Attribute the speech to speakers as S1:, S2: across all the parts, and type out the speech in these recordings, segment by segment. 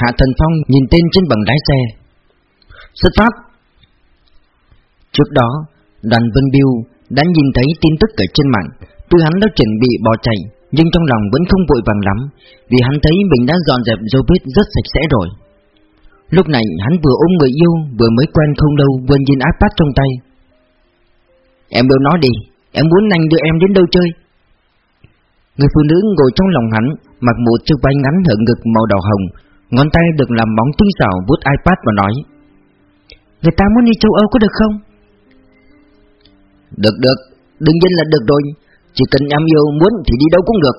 S1: Hạ Thần Phong nhìn tên trên bằng lái xe. Xuất phát. Trước đó, Đoàn Vân Biêu đã nhìn thấy tin tức ở trên mạng, Tuy hắn đã chuẩn bị bỏ chạy, Nhưng trong lòng vẫn không vội vàng lắm, Vì hắn thấy mình đã dọn dẹp dấu vết rất sạch sẽ rồi. Lúc này, hắn vừa ôm người yêu, Vừa mới quen không lâu, Vừa nhìn iPad trong tay. Em yêu nó đi, Em muốn anh đưa em đến đâu chơi? Người phụ nữ ngồi trong lòng hắn, Mặc một chiếc váy ngắn hở ngực màu đỏ hồng Ngón tay được làm móng tinh xảo vuốt iPad và nói Người ta muốn đi châu Âu có được không? Được được, đương nhiên là được rồi Chỉ cần em yêu muốn thì đi đâu cũng được.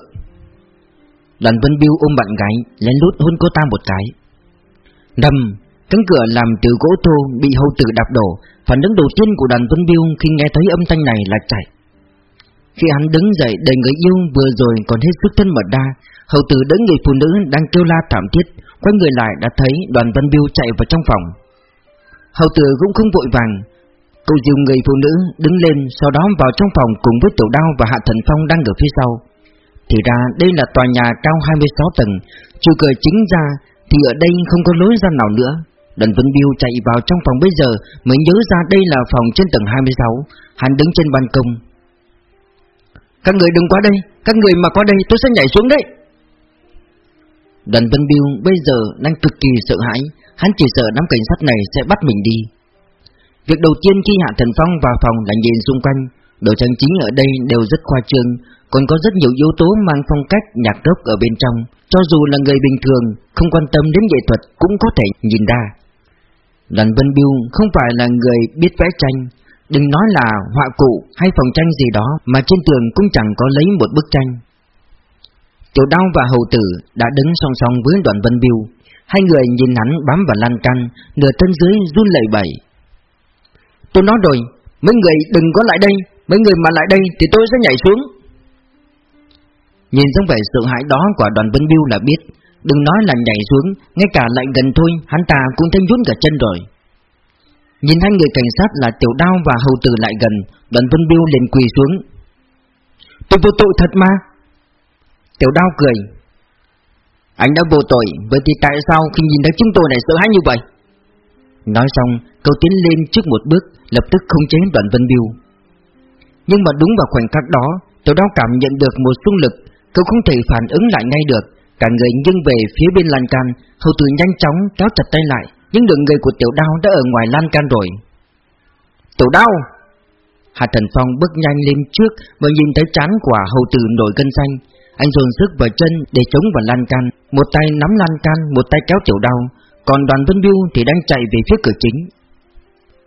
S1: Đoàn Vân Biêu ôm bạn gái Lén lút hôn cô ta một cái. Đầm Cánh cửa làm từ gỗ thô bị hầu tử đạp đổ. Phản ứng đầu tiên của đoàn Vân Biêu Khi nghe thấy âm thanh này là chạy. Khi hắn đứng dậy đầy người yêu Vừa rồi còn hết sức thân mật đa Hầu tử đỡ người phụ nữ đang kêu la thảm thiết, Quay người lại đã thấy đoàn Văn Biêu chạy vào trong phòng. Hầu tử cũng không vội vàng cậu dìu người phụ nữ đứng lên, Sau đó vào trong phòng cùng với tiểu đao và Hạ Thần Phong đang ở phía sau. Thì ra đây là tòa nhà cao 26 tầng, Trừ cửa chính ra Thì ở đây không có lối ra nào nữa. Đoàn Vân Biêu chạy vào trong phòng bây giờ Mới nhớ ra đây là phòng trên tầng 26 Hắn đứng trên ban công. Các người đừng qua đây, Các người mà qua đây tôi sẽ nhảy xuống đấy. Đoàn Vân Biêu bây giờ đang cực kỳ sợ hãi, Hắn chỉ sợ đám cảnh sát này sẽ bắt mình đi. Việc đầu tiên khi Hạ Thần Phong vào phòng là nhìn xung quanh, Đồ trang trí ở đây đều rất khoa trương, Còn có rất nhiều yếu tố mang phong cách nhạc rock ở bên trong, Cho dù là người bình thường, Không quan tâm đến nghệ thuật cũng có thể nhìn ra. Đoàn Vân Biêu không phải là người biết vẽ tranh, Đừng nói là họa cụ hay phòng tranh gì đó Mà trên tường cũng chẳng có lấy một bức tranh. Tiểu đao và hầu tử đã đứng song song với đoàn Vân Biêu. Hai người nhìn hắn bám vào lan can, Nửa thân dưới run lẩy bẩy. Tôi nói rồi, Mấy người đừng có lại đây, Mấy người mà lại đây thì tôi sẽ nhảy xuống. Nhìn dáng vẻ sợ hãi đó của đoàn Vân Biêu là biết, Đừng nói là nhảy xuống, Ngay cả lại gần thôi, Hắn ta cũng thấy run cả chân rồi. Nhìn hai người cảnh sát là Tiểu Đao và Hầu Tử lại gần, Đoàn Vân Biêu liền quỳ xuống. Tôi vô tội thật mà Tiểu Đao cười. Anh đã vô tội, Vậy thì tại sao khi nhìn thấy chúng tôi này sợ hãi như vậy? Nói xong, Cậu tiến lên trước một bước, Lập tức không chế đoạn Vân Biêu. Nhưng mà đúng vào khoảnh khắc đó, Tiểu Đao cảm nhận được một xung lực, Cậu không thể phản ứng lại ngay được. Cả người nghiêng về phía bên lan can, Hầu tử nhanh chóng kéo chặt tay lại, Nhưng đường người của tiểu đao đã ở ngoài lan can rồi. Tiểu đao! Hạ Thần Phong bước nhanh lên trước Và nhìn thấy chán quả hầu tử nổi cân xanh. Anh dồn sức vào chân để chống vào lan can. Một tay nắm lan can, Một tay kéo tiểu đau. Còn đoàn Vân Biêu thì đang chạy về phía cửa chính.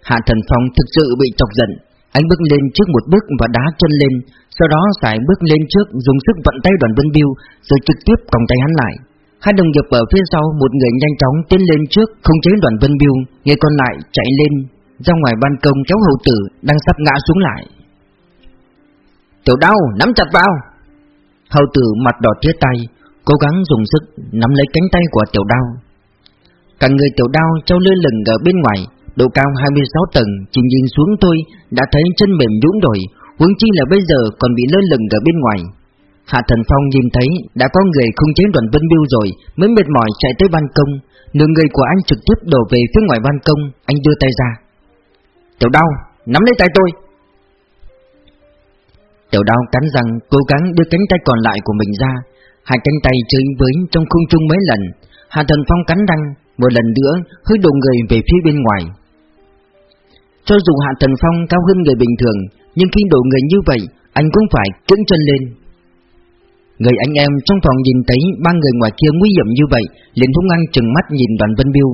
S1: Hạ Thần Phong thực sự bị chọc giận. Anh bước lên trước một bước và đá chân lên. Sau đó sải bước lên trước, dùng sức vận tay đoàn Vân Biêu, Rồi trực tiếp còng tay hắn lại. Hai đồng nghiệp ở phía sau, một người nhanh chóng tiến lên trước không chế đoàn Vân Biêu. Người còn lại chạy lên, ra ngoài ban công kéo hậu tử đang sắp ngã xuống lại. Tiểu đau nắm chặt vào! Hầu tử mặt đỏ tía tay Cố gắng dùng sức nắm lấy cánh tay của tiểu đau Cả người tiểu đau trao lơ lửng ở bên ngoài Độ cao 26 tầng Chỉ nhìn xuống tôi Đã thấy chân mềm nhũn rồi Huống chi là bây giờ còn bị lơ lửng ở bên ngoài. Hạ Thần Phong nhìn thấy đã có người không chế đoàn Vân Biêu rồi Mới mệt mỏi chạy tới ban công. Nửa người của anh trực tiếp đổ về phía ngoài ban công Anh đưa tay ra. Tiểu đau, nắm lấy tay tôi. Tiểu đao cắn răng, cố gắng đưa cánh tay còn lại của mình ra. Hai cánh tay chơi với trong khung trung mấy lần. Hạ Thần Phong cắn răng, Một lần nữa, hơi đổ người về phía bên ngoài. Cho dù Hạ Thần Phong cao hơn người bình thường, nhưng khi đổ người như vậy, Anh cũng phải cưỡng chân lên. Người anh em trong phòng nhìn thấy ba người ngoài kia nguy hiểm như vậy, liền hung ăn chừng mắt nhìn đoàn Vân Biêu.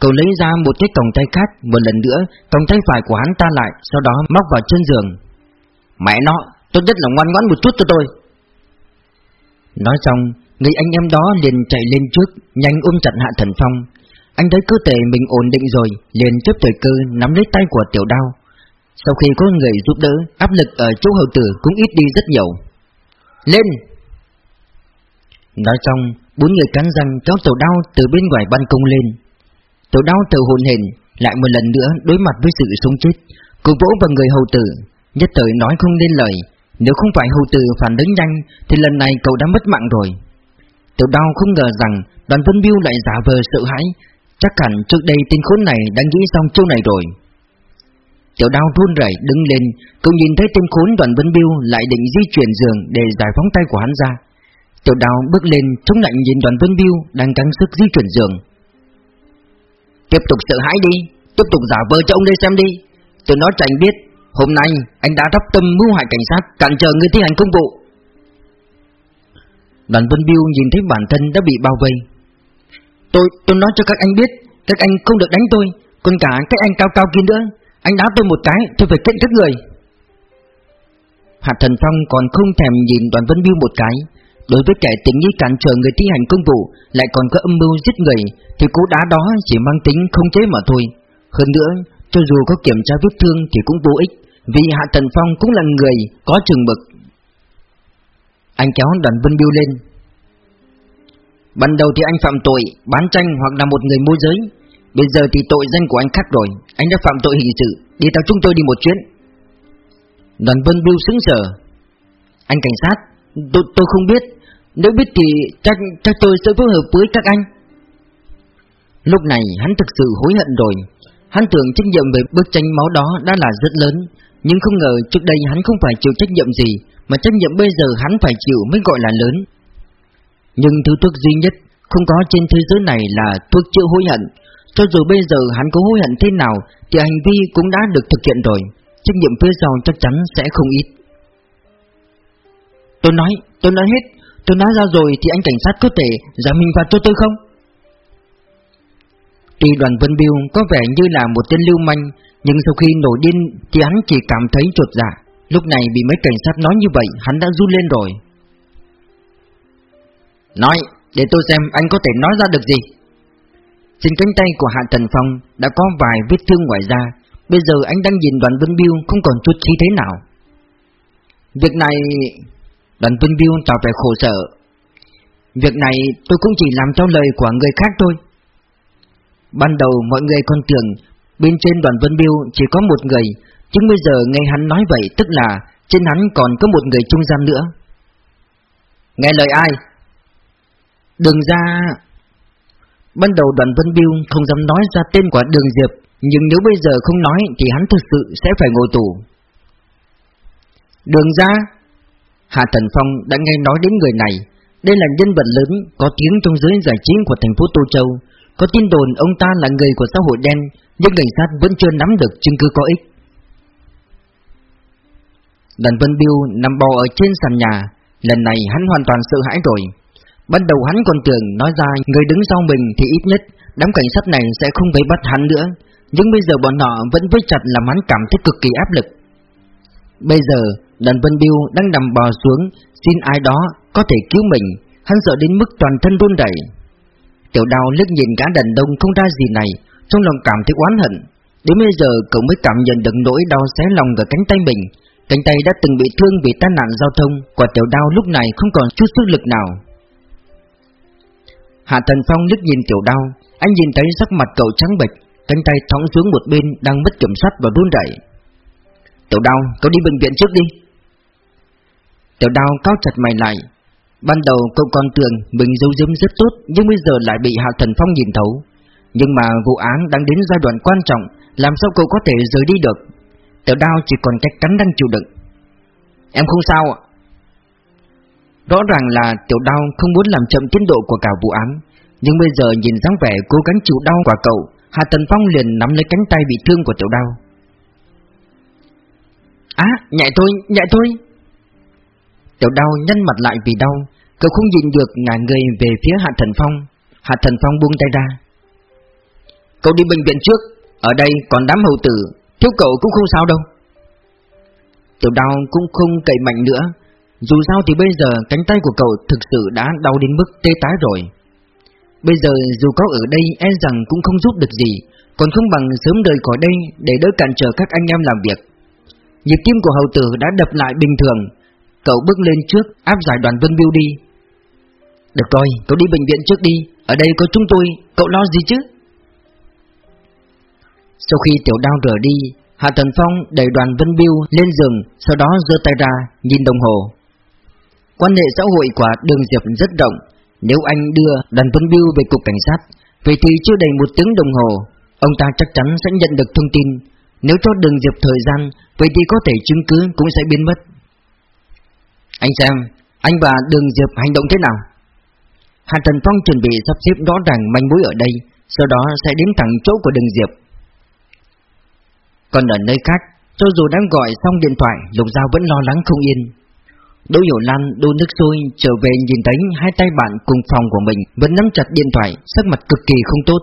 S1: Cậu lấy ra một cái còng tay khác, Một lần nữa, còng tay phải của hắn ta lại, Sau đó móc vào chân giường. Mẹ nó tốt nhất là ngoan ngoãn một chút cho tôi Nói xong Người anh em đó liền chạy lên trước Nhanh ôm chặt Hạ Thần Phong Anh thấy cơ thể mình ổn định rồi Liền chấp thời cơ nắm lấy tay của tiểu đao sau khi có người giúp đỡ, áp lực ở chỗ hậu tử cũng ít đi rất nhiều. Lên! Nói xong, bốn người cắn răng kéo tiểu đao từ bên ngoài ban công lên. tiểu đao từ hồn hển lại một lần nữa đối mặt với sự sống chết. Cô vỗ vào người hầu tử, nhất thời nói không nên lời. Nếu không phải hầu tử phản ứng nhanh, thì lần này cậu đã mất mạng rồi. Tiểu đau không ngờ rằng đoàn Vân Biêu lại giả vờ sợ hãi. Chắc hẳn trước đây tên khốn này đã nghĩ xong chiêu này rồi. Tiểu đau run rẩy đứng lên Cậu nhìn thấy tên khốn đoàn Vân Biêu lại định di chuyển giường để giải phóng tay của hắn ra. Tiểu đau bước lên chống lạnh nhìn đoàn Vân Biêu đang căng sức di chuyển giường. Tiếp tục sợ hãi đi Tiếp tục giả vờ cho ông đây xem đi. Tôi nói cho anh biết Hôm nay anh đã đắp tâm mưu hại cảnh sát Cản trở người thi hành công vụ. Đoàn Vân Biêu nhìn thấy bản thân đã bị bao vây. Tôi, tôi nói cho các anh biết Các anh không được đánh tôi Còn cả các anh cao cao kia nữa. Anh đá tôi một cái, tôi phải kiện các người. Hạt Thần Phong còn không thèm nhìn Đoàn Vân Biêu một cái. Đối với kẻ tình nghi cản trở người thi hành công vụ Lại còn có âm mưu giết người Thì cú đá đó chỉ mang tính không chế mà thôi. Hơn nữa cho dù có kiểm tra vết thương thì cũng vô ích Vì Hạ Thần Phong cũng là người có trường mực. Anh kéo đoàn Vân Biêu lên. Ban đầu thì anh phạm tội bán tranh hoặc là một người môi giới. Bây giờ thì tội danh của anh khác rồi Anh đã phạm tội hình sự. Đi theo chúng tôi đi một chuyến. Đoàn Vân Biêu xứng sở Anh cảnh sát Tôi, tôi không biết. Nếu biết thì chắc, chắc tôi sẽ phối hợp với các anh. Lúc này hắn thực sự hối hận rồi. Hắn tưởng trách nhiệm về bức tranh máu đó đã là rất lớn Nhưng không ngờ trước đây hắn không phải chịu trách nhiệm gì Mà trách nhiệm bây giờ hắn phải chịu mới gọi là lớn. Nhưng thứ thuốc duy nhất không có trên thế giới này là thuốc chữa hối hận. Cho dù bây giờ hắn có hối hận thế nào Thì hành vi cũng đã được thực hiện rồi. Trách nhiệm phía sau chắc chắn sẽ không ít. Tôi nói, tôi nói hết. Tôi nói ra rồi thì anh cảnh sát có thể giảm hình phạt cho tôi không? Tuy đoàn Vân Biêu có vẻ như là một tên lưu manh Nhưng sau khi nổi điên thì hắn chỉ cảm thấy chuột dạ. Lúc này bị mấy cảnh sát nói như vậy hắn đã run lên rồi. Nói, để tôi xem anh có thể nói ra được gì. Trên cánh tay của Hạ Thần Phong đã có vài vết thương ngoài da. Bây giờ anh đang nhìn đoàn Vân Biêu không còn chút khí thế nào. Việc này... Đoàn Vân Biêu tỏ vẻ khổ sở. Việc này tôi cũng chỉ làm theo lời của người khác thôi. Ban đầu mọi người còn tưởng bên trên đoàn Vân Biêu chỉ có một người, nhưng bây giờ nghe hắn nói vậy tức là trên hắn còn có một người trung gian nữa. Nghe lời ai? Đường ra... Ban đầu đoàn Vân Biêu không dám nói ra tên của đường Diệp, nhưng nếu bây giờ không nói thì hắn thực sự sẽ phải ngồi tù. Đường ra... Hạ Thần Phong đã nghe nói đến người này, đây là nhân vật lớn có tiếng trong giới giải trí của thành phố Tô Châu, có tin đồn ông ta là người của xã hội đen, Nhưng cảnh sát vẫn chưa nắm được chứng cứ có ích. Đàn Vân Biêu nằm bò ở trên sàn nhà, Lần này hắn hoàn toàn sợ hãi rồi. Ban đầu hắn còn tưởng nói ra người đứng sau mình thì ít nhất Đám cảnh sát này sẽ không vây bắt hắn nữa, Nhưng bây giờ bọn họ vẫn vây chặt làm hắn cảm thấy cực kỳ áp lực. Bây giờ đàn Vân Biêu đang nằm bò xuống, Xin ai đó có thể cứu mình, Hắn sợ đến mức toàn thân run rẩy. Tiểu đào liếc nhìn gã đàn đông không ra gì này Trong lòng cảm thấy oán hận. Đến bây giờ cậu mới cảm nhận được nỗi đau xé lòng ở cánh tay mình. Cánh tay đã từng bị thương vì tai nạn giao thông Quả tiểu đao lúc này không còn chút sức lực nào. Hạ Thần Phong liếc nhìn tiểu đao Anh nhìn thấy sắc mặt cậu trắng bệch Cánh tay thõng xuống một bên đang mất kiểm soát và run rẩy. Tiểu đao, cậu đi bệnh viện trước đi. Tiểu đao cao chặt mày lại Ban đầu cậu còn tưởng mình giấu giếm rất tốt Nhưng bây giờ lại bị Hạ Thần Phong nhìn thấu. Nhưng mà vụ án đang đến giai đoạn quan trọng Làm sao cậu có thể rời đi được? Tiểu đao chỉ còn cách cắn răng chịu đựng. Em không sao ạ. Rõ ràng là tiểu đao không muốn làm chậm tiến độ của cả vụ án Nhưng bây giờ nhìn dáng vẻ cố gắng chịu đau của cậu Hạ thần Phong liền nắm lấy cánh tay bị thương của tiểu đao. Á, nhẹ thôi, nhẹ thôi. Tiểu đau nhăn mặt lại vì đau. Cậu không nhìn được ngả người về phía Hạ Thần Phong. Hạ Thần Phong buông tay ra. Cậu đi bệnh viện trước. Ở đây còn đám hầu tử. Thiếu cậu cũng không sao đâu. Tiểu đau cũng không cậy mạnh nữa. Dù sao thì bây giờ cánh tay của cậu thực sự đã đau đến mức tê tái rồi. Bây giờ dù có ở đây e rằng cũng không giúp được gì. Còn không bằng sớm rời khỏi đây để đỡ cản trở các anh em làm việc. Nhịp tim của hầu tử đã đập lại bình thường. Cậu bước lên trước, áp giải đoàn Vân Biêu đi. Được rồi, cậu đi bệnh viện trước đi. Ở đây có chúng tôi, cậu lo gì chứ? Sau khi tiểu đao rời đi Hạ Tần Phong đẩy đoàn Vân Biêu lên giường Sau đó giơ tay ra, nhìn đồng hồ. Quan hệ xã hội của đường Diệp rất rộng. Nếu anh đưa đoàn Vân Biêu về cục cảnh sát Vậy thì chưa đầy một tiếng đồng hồ Ông ta chắc chắn sẽ nhận được thông tin. Nếu cho đường diệp thời gian Vậy thì có thể chứng cứ cũng sẽ biến mất. Anh xem Anh và đường diệp hành động thế nào? Hạ Trần Phong chuẩn bị sắp xếp rõ ràng manh mối ở đây Sau đó sẽ đến thẳng chỗ của đường diệp Còn ở nơi khác Cho dù đang gọi xong điện thoại Lục Giao vẫn lo lắng không yên Đỗ Hiểu Lan đun nước sôi trở về nhìn thấy hai tay bạn cùng phòng của mình vẫn nắm chặt điện thoại, sắc mặt cực kỳ không tốt.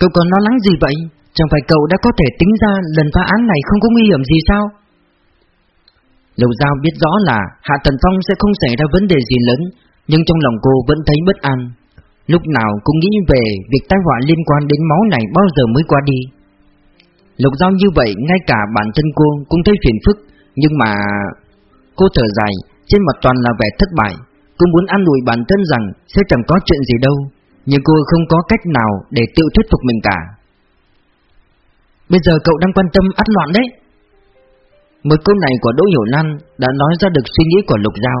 S1: Cậu còn lo lắng gì vậy? Chẳng phải cậu đã có thể tính ra lần phá án này không có nguy hiểm gì sao? Lục Giao biết rõ là Hạ Tần Phong sẽ không xảy ra vấn đề gì lớn, nhưng trong lòng cô vẫn thấy bất an. Lúc nào cũng nghĩ về việc tai họa liên quan đến máu này bao giờ mới qua đi. Lục Giao như vậy, ngay cả bản thân cô cũng thấy phiền phức, nhưng mà... Cô thở dài, trên mặt toàn là vẻ thất bại. Cô muốn an ủi bản thân rằng sẽ chẳng có chuyện gì đâu, nhưng cô không có cách nào để tự thuyết phục mình cả. Bây giờ cậu đang quan tâm ắt loạn đấy. Một câu này của Đỗ Hiểu Lan đã nói ra được suy nghĩ của Lục Giao.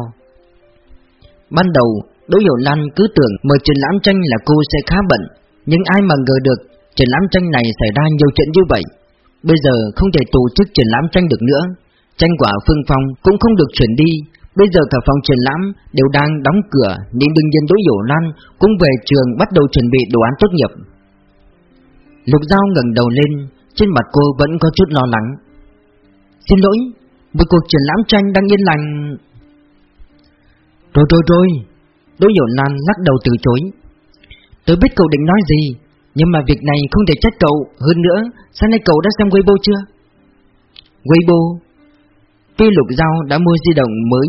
S1: Ban đầu, Đỗ Hiểu Lan cứ tưởng mở triển lãm tranh là cô sẽ khá bận, nhưng ai mà ngờ được triển lãm tranh này xảy ra nhiều chuyện như vậy. Bây giờ không thể tổ chức triển lãm tranh được nữa, tranh quả Phương Phong cũng không được chuyển đi. Bây giờ cả phòng triển lãm đều đang đóng cửa nên đương nhiên Đỗ Hiểu Lan cũng về trường bắt đầu chuẩn bị đồ án tốt nghiệp. Lục Giao ngẩng đầu lên, trên mặt cô vẫn có chút lo lắng. Xin lỗi, một cuộc triển lãm tranh đang yên lành. Rồi rồi rồi, Đỗ Hiểu Lan lắc đầu từ chối. Tôi biết cậu định nói gì, nhưng mà việc này không thể trách cậu. Hơn nữa, sáng nay cậu đã xem Weibo chưa? Weibo? Tuy Lục Giao đã mua di động mới,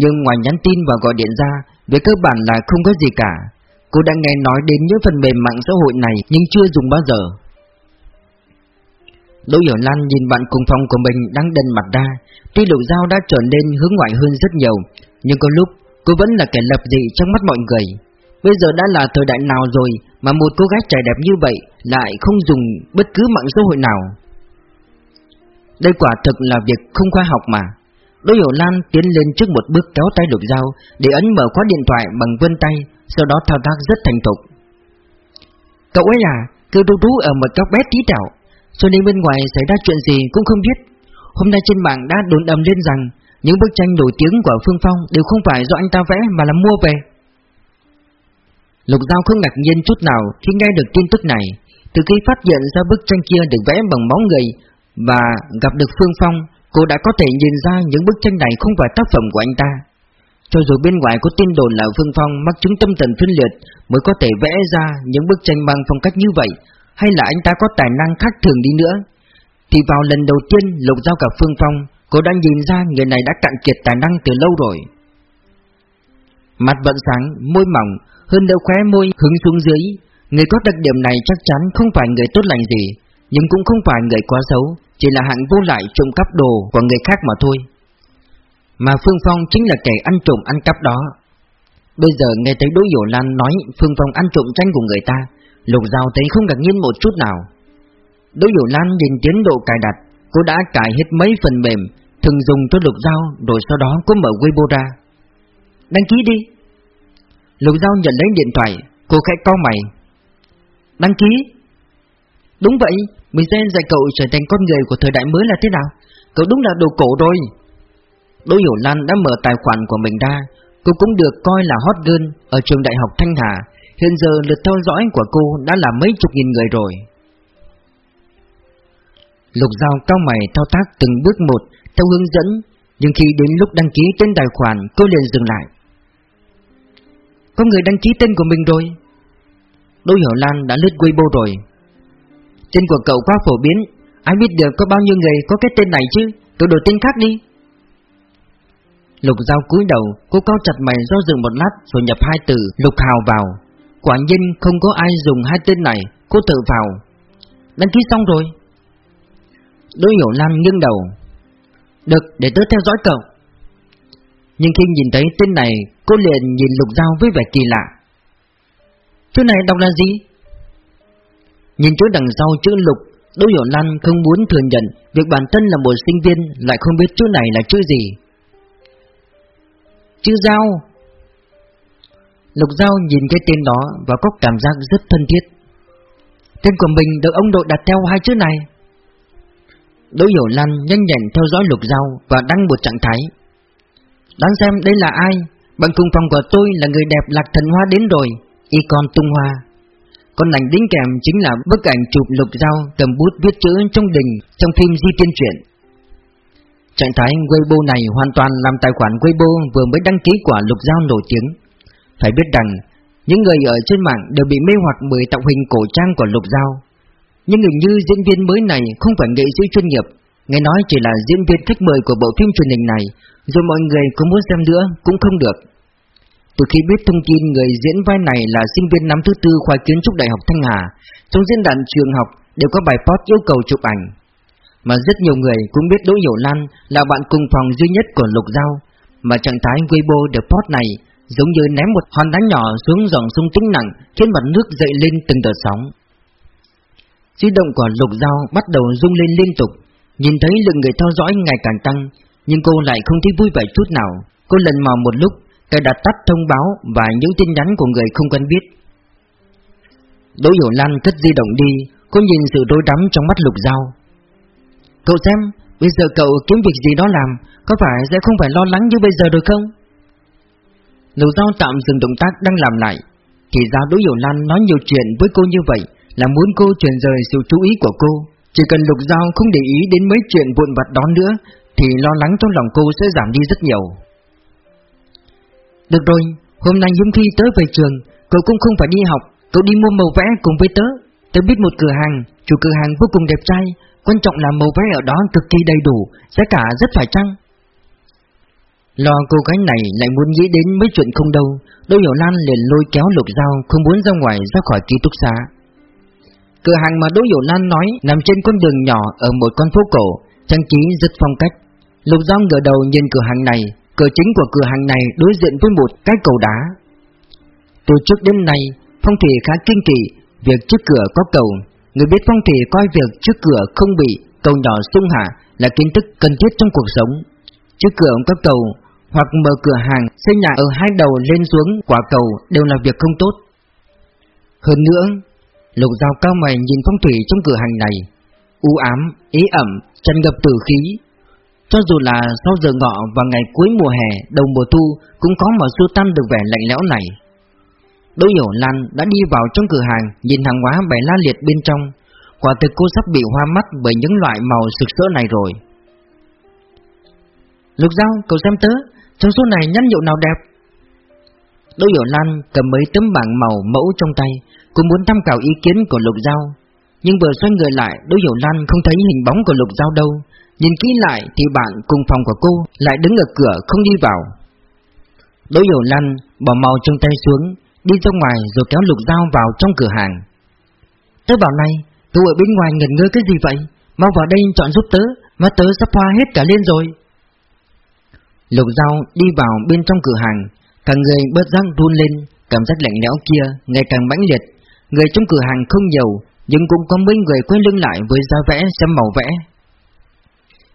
S1: nhưng ngoài nhắn tin và gọi điện ra, về cơ bản là không có gì cả. Cô đã nghe nói đến những phần mềm mạng xã hội này nhưng chưa dùng bao giờ. Đỗ Hiểu Lan nhìn bạn cùng phòng của mình đang đần mặt ra. Tuy Lục Giao đã trở nên hướng ngoại hơn rất nhiều, Nhưng có lúc cô vẫn là kẻ lập dị trong mắt mọi người. Bây giờ đã là thời đại nào rồi Mà một cô gái trẻ đẹp như vậy Lại không dùng bất cứ mạng xã hội nào? Đây quả thực là việc không khoa học mà. Đỗ Hiểu Lan tiến lên trước một bước kéo tay Lục Giao Để ấn mở khóa điện thoại bằng vân tay, Sau đó thao tác rất thành thục. Cậu ấy à? Kêu đu đú ở một góc bé tí tẹo cho nên bên ngoài xảy ra chuyện gì cũng không biết. Hôm nay trên mạng đã đồn đầm lên rằng, Những bức tranh nổi tiếng của Phương Phong Đều không phải do anh ta vẽ mà là mua về. Lục Giao không ngạc nhiên chút nào Khi nghe được tin tức này. Từ khi phát hiện ra bức tranh kia được vẽ bằng máu người Và gặp được Phương Phong, Cô đã có thể nhìn ra những bức tranh này không phải tác phẩm của anh ta. Cho dù bên ngoài có tin đồn là Phương Phong mắc chứng tâm thần phân liệt Mới có thể vẽ ra những bức tranh bằng phong cách như vậy hay là anh ta có tài năng khác thường đi nữa? Thì vào lần đầu tiên Lục Giao gặp Phương Phong Cô đã nhìn ra người này đã cạn kiệt tài năng từ lâu rồi. Mặt vẫn sáng, môi mỏng Hơn đâu khóe môi hướng xuống dưới. Người có đặc điểm này chắc chắn không phải người tốt lành gì Nhưng cũng không phải người quá xấu Chỉ là hạng vô lại trộm cắp đồ của người khác mà thôi. Mà Phương Phong chính là kẻ ăn trộm ăn cắp đó. Bây giờ nghe thấy đối hiểu Lan nói Phương Phong ăn trộm tranh của người ta Lục Giao thấy không ngạc nhiên một chút nào. Đối Hiểu Lan nhìn tiến độ cài đặt, Cô đã cài hết mấy phần mềm, Thường dùng cho Lục Giao, Rồi sau đó cô mở Weibo ra. Đăng ký đi. Lục Giao nhận lấy điện thoại, Cô khẽ cau mày. Đăng ký. Đúng vậy, Mình sẽ dạy cậu trở thành con người của thời đại mới là thế nào? Cậu đúng là đồ cổ rồi. Đỗ Hiểu Lan đã mở tài khoản của mình ra, Cô cũng được coi là hot girl Ở trường đại học Thanh Hà. Hiện giờ lượt theo dõi của cô đã là mấy chục nghìn người rồi. Lục Giao cao mày thao tác từng bước một theo hướng dẫn, Nhưng khi đến lúc đăng ký tên tài khoản, cô liền dừng lại. Có người đăng ký tên của mình rồi. Đỗ Hiểu Lan đã lướt Weibo rồi. Tên của cậu quá phổ biến, Ai biết được có bao nhiêu người có cái tên này chứ? Tôi đổi tên khác đi. Lục Giao cúi đầu, Cô cao chặt mày do dự một lát Rồi nhập hai từ Lục Hào vào. Quả nhiên không có ai dùng hai tên này, Cô tự vào. Đăng ký xong rồi. Đôi hiểu Lan nghiêng đầu. Được, để tớ theo dõi cậu. Nhưng khi nhìn thấy tên này, Cô liền nhìn Lục Giao với vẻ kỳ lạ. Chữ này đọc là gì? Nhìn chữ đằng sau chữ Lục, Đỗ Hiểu Lan không muốn thừa nhận Việc bản thân là một sinh viên Lại không biết chữ này là chữ gì. Chữ dao. Lục Giao nhìn cái tên đó và có cảm giác rất thân thiết. Tên của mình được ông đội đặt theo hai chữ này. Đỗ Hiểu Lan nhanh nhẹn theo dõi Lục Giao và đăng một trạng thái. Đoán xem đây là ai? Bạn cùng phòng của tôi là người đẹp lạc thần hoa đến rồi, y con tung hoa. Con ảnh đính kèm chính là bức ảnh chụp Lục Giao cầm bút viết chữ trong đình trong phim Di Tiên Truyện. Trạng thái Weibo này hoàn toàn làm tài khoản Weibo vừa mới đăng ký của Lục Giao nổi tiếng. Phải biết rằng, những người ở trên mạng đều bị mê hoặc bởi tạo hình cổ trang của Lục Giao. Nhưng hình như diễn viên mới này không phải nghệ sĩ chuyên nghiệp, nghe nói chỉ là diễn viên khách mời của bộ phim truyền hình này, rồi mọi người có muốn xem nữa cũng không được. Từ khi biết thông tin người diễn vai này là sinh viên năm thứ tư khoa kiến trúc Đại học Thanh Hà, trong diễn đàn trường học đều có bài post yêu cầu chụp ảnh. Mà rất nhiều người cũng biết Đỗ Hiểu Lan là bạn cùng phòng duy nhất của Lục Giao, mà trạng thái Weibo được post này giống như ném một hòn đá nhỏ xuống dòng sông tĩnh nặng khiến mặt nước dậy lên từng đợt sóng. Di động của Lục dao bắt đầu rung lên liên tục, nhìn thấy lượng người theo dõi ngày càng tăng, nhưng cô lại không thấy vui vẻ chút nào. Cô lần mò một lúc, cài đặt tắt thông báo và những tin nhắn của người không quen biết. Đỗ Hiểu Lan cất di động đi, cô nhìn sự đối đắm trong mắt Lục dao. Cậu xem, bây giờ cậu kiếm việc gì đó làm, có phải sẽ không phải lo lắng như bây giờ được không? Lục Giao tạm dừng động tác đang làm lại, thì ra Đỗ Hiểu Lan nói nhiều chuyện với cô như vậy là muốn cô chuyển rời sự chú ý của cô. Chỉ cần Lục Giao không để ý đến mấy chuyện vụn vặt đó nữa, thì lo lắng trong lòng cô sẽ giảm đi rất nhiều. Được rồi, hôm nay hiếm khi tớ về trường, cậu cũng không phải đi học, cậu đi mua màu vẽ cùng với tớ. Tớ biết một cửa hàng, chủ cửa hàng vô cùng đẹp trai, quan trọng là màu vẽ ở đó cực kỳ đầy đủ, giá cả rất phải chăng. Lo cô gái này lại muốn nghĩ đến mấy chuyện không đâu, Đỗ Hiểu Lan liền lôi kéo Lục dao không muốn ra ngoài ra khỏi ký túc xá. Cửa hàng mà Đỗ Hiểu Lan nói nằm trên con đường nhỏ ở một con phố cổ, trang trí rất phong cách. Lục dao ngửa đầu nhìn cửa hàng này, cửa chính của cửa hàng này đối diện với một cái cầu đá. Từ trước đến nay, phong thủy khá kinh kỳ, việc trước cửa có cầu. Người biết phong thủy coi việc trước cửa không bị cầu nhỏ xung hạ là kiến thức cần thiết trong cuộc sống. Trước cửa có cầu, hoặc mở cửa hàng, xây nhà ở hai đầu lên xuống quả cầu đều là việc không tốt. Hơn nữa, lục dao cao mày nhìn phong thủy trong cửa hàng này, u ám, ý ẩm, tràn ngập tử khí. Cho dù là sau giờ ngọ và ngày cuối mùa hè, đầu mùa thu cũng có mà xua tan được vẻ lạnh lẽo này. Đỗ Hiểu Lan đã đi vào trong cửa hàng, nhìn hàng hóa bày la liệt bên trong. Quả thực cô sắp bị hoa mắt bởi những loại màu sực sỡ này rồi. Lục Giao, cậu xem tớ, trong số này nhãn hiệu nào đẹp? Đỗ Hiểu Lan cầm mấy tấm bảng màu mẫu trong tay, cũng muốn tham khảo ý kiến của Lục Giao. Nhưng vừa xoay người lại, Đỗ Hiểu Lan không thấy hình bóng của Lục Giao đâu. Nhìn kỹ lại thì bạn cùng phòng của cô lại đứng ở cửa không đi vào. Đỗ Hiểu Lan bỏ màu trong tay xuống, đi ra ngoài rồi kéo Lục Giao vào trong cửa hàng. Tớ bảo này, tôi ở bên ngoài ngẩn ngơ cái gì vậy? Mau vào đây chọn giúp tớ, mà tớ sắp hoa hết cả lên rồi. Lục Giao đi vào bên trong cửa hàng, cả người bớt giác run lên, cảm giác lạnh lẽo kia ngày càng mãnh liệt. Người trong cửa hàng không nhiều, nhưng cũng có mấy người quay lưng lại với giá vẽ xem màu vẽ.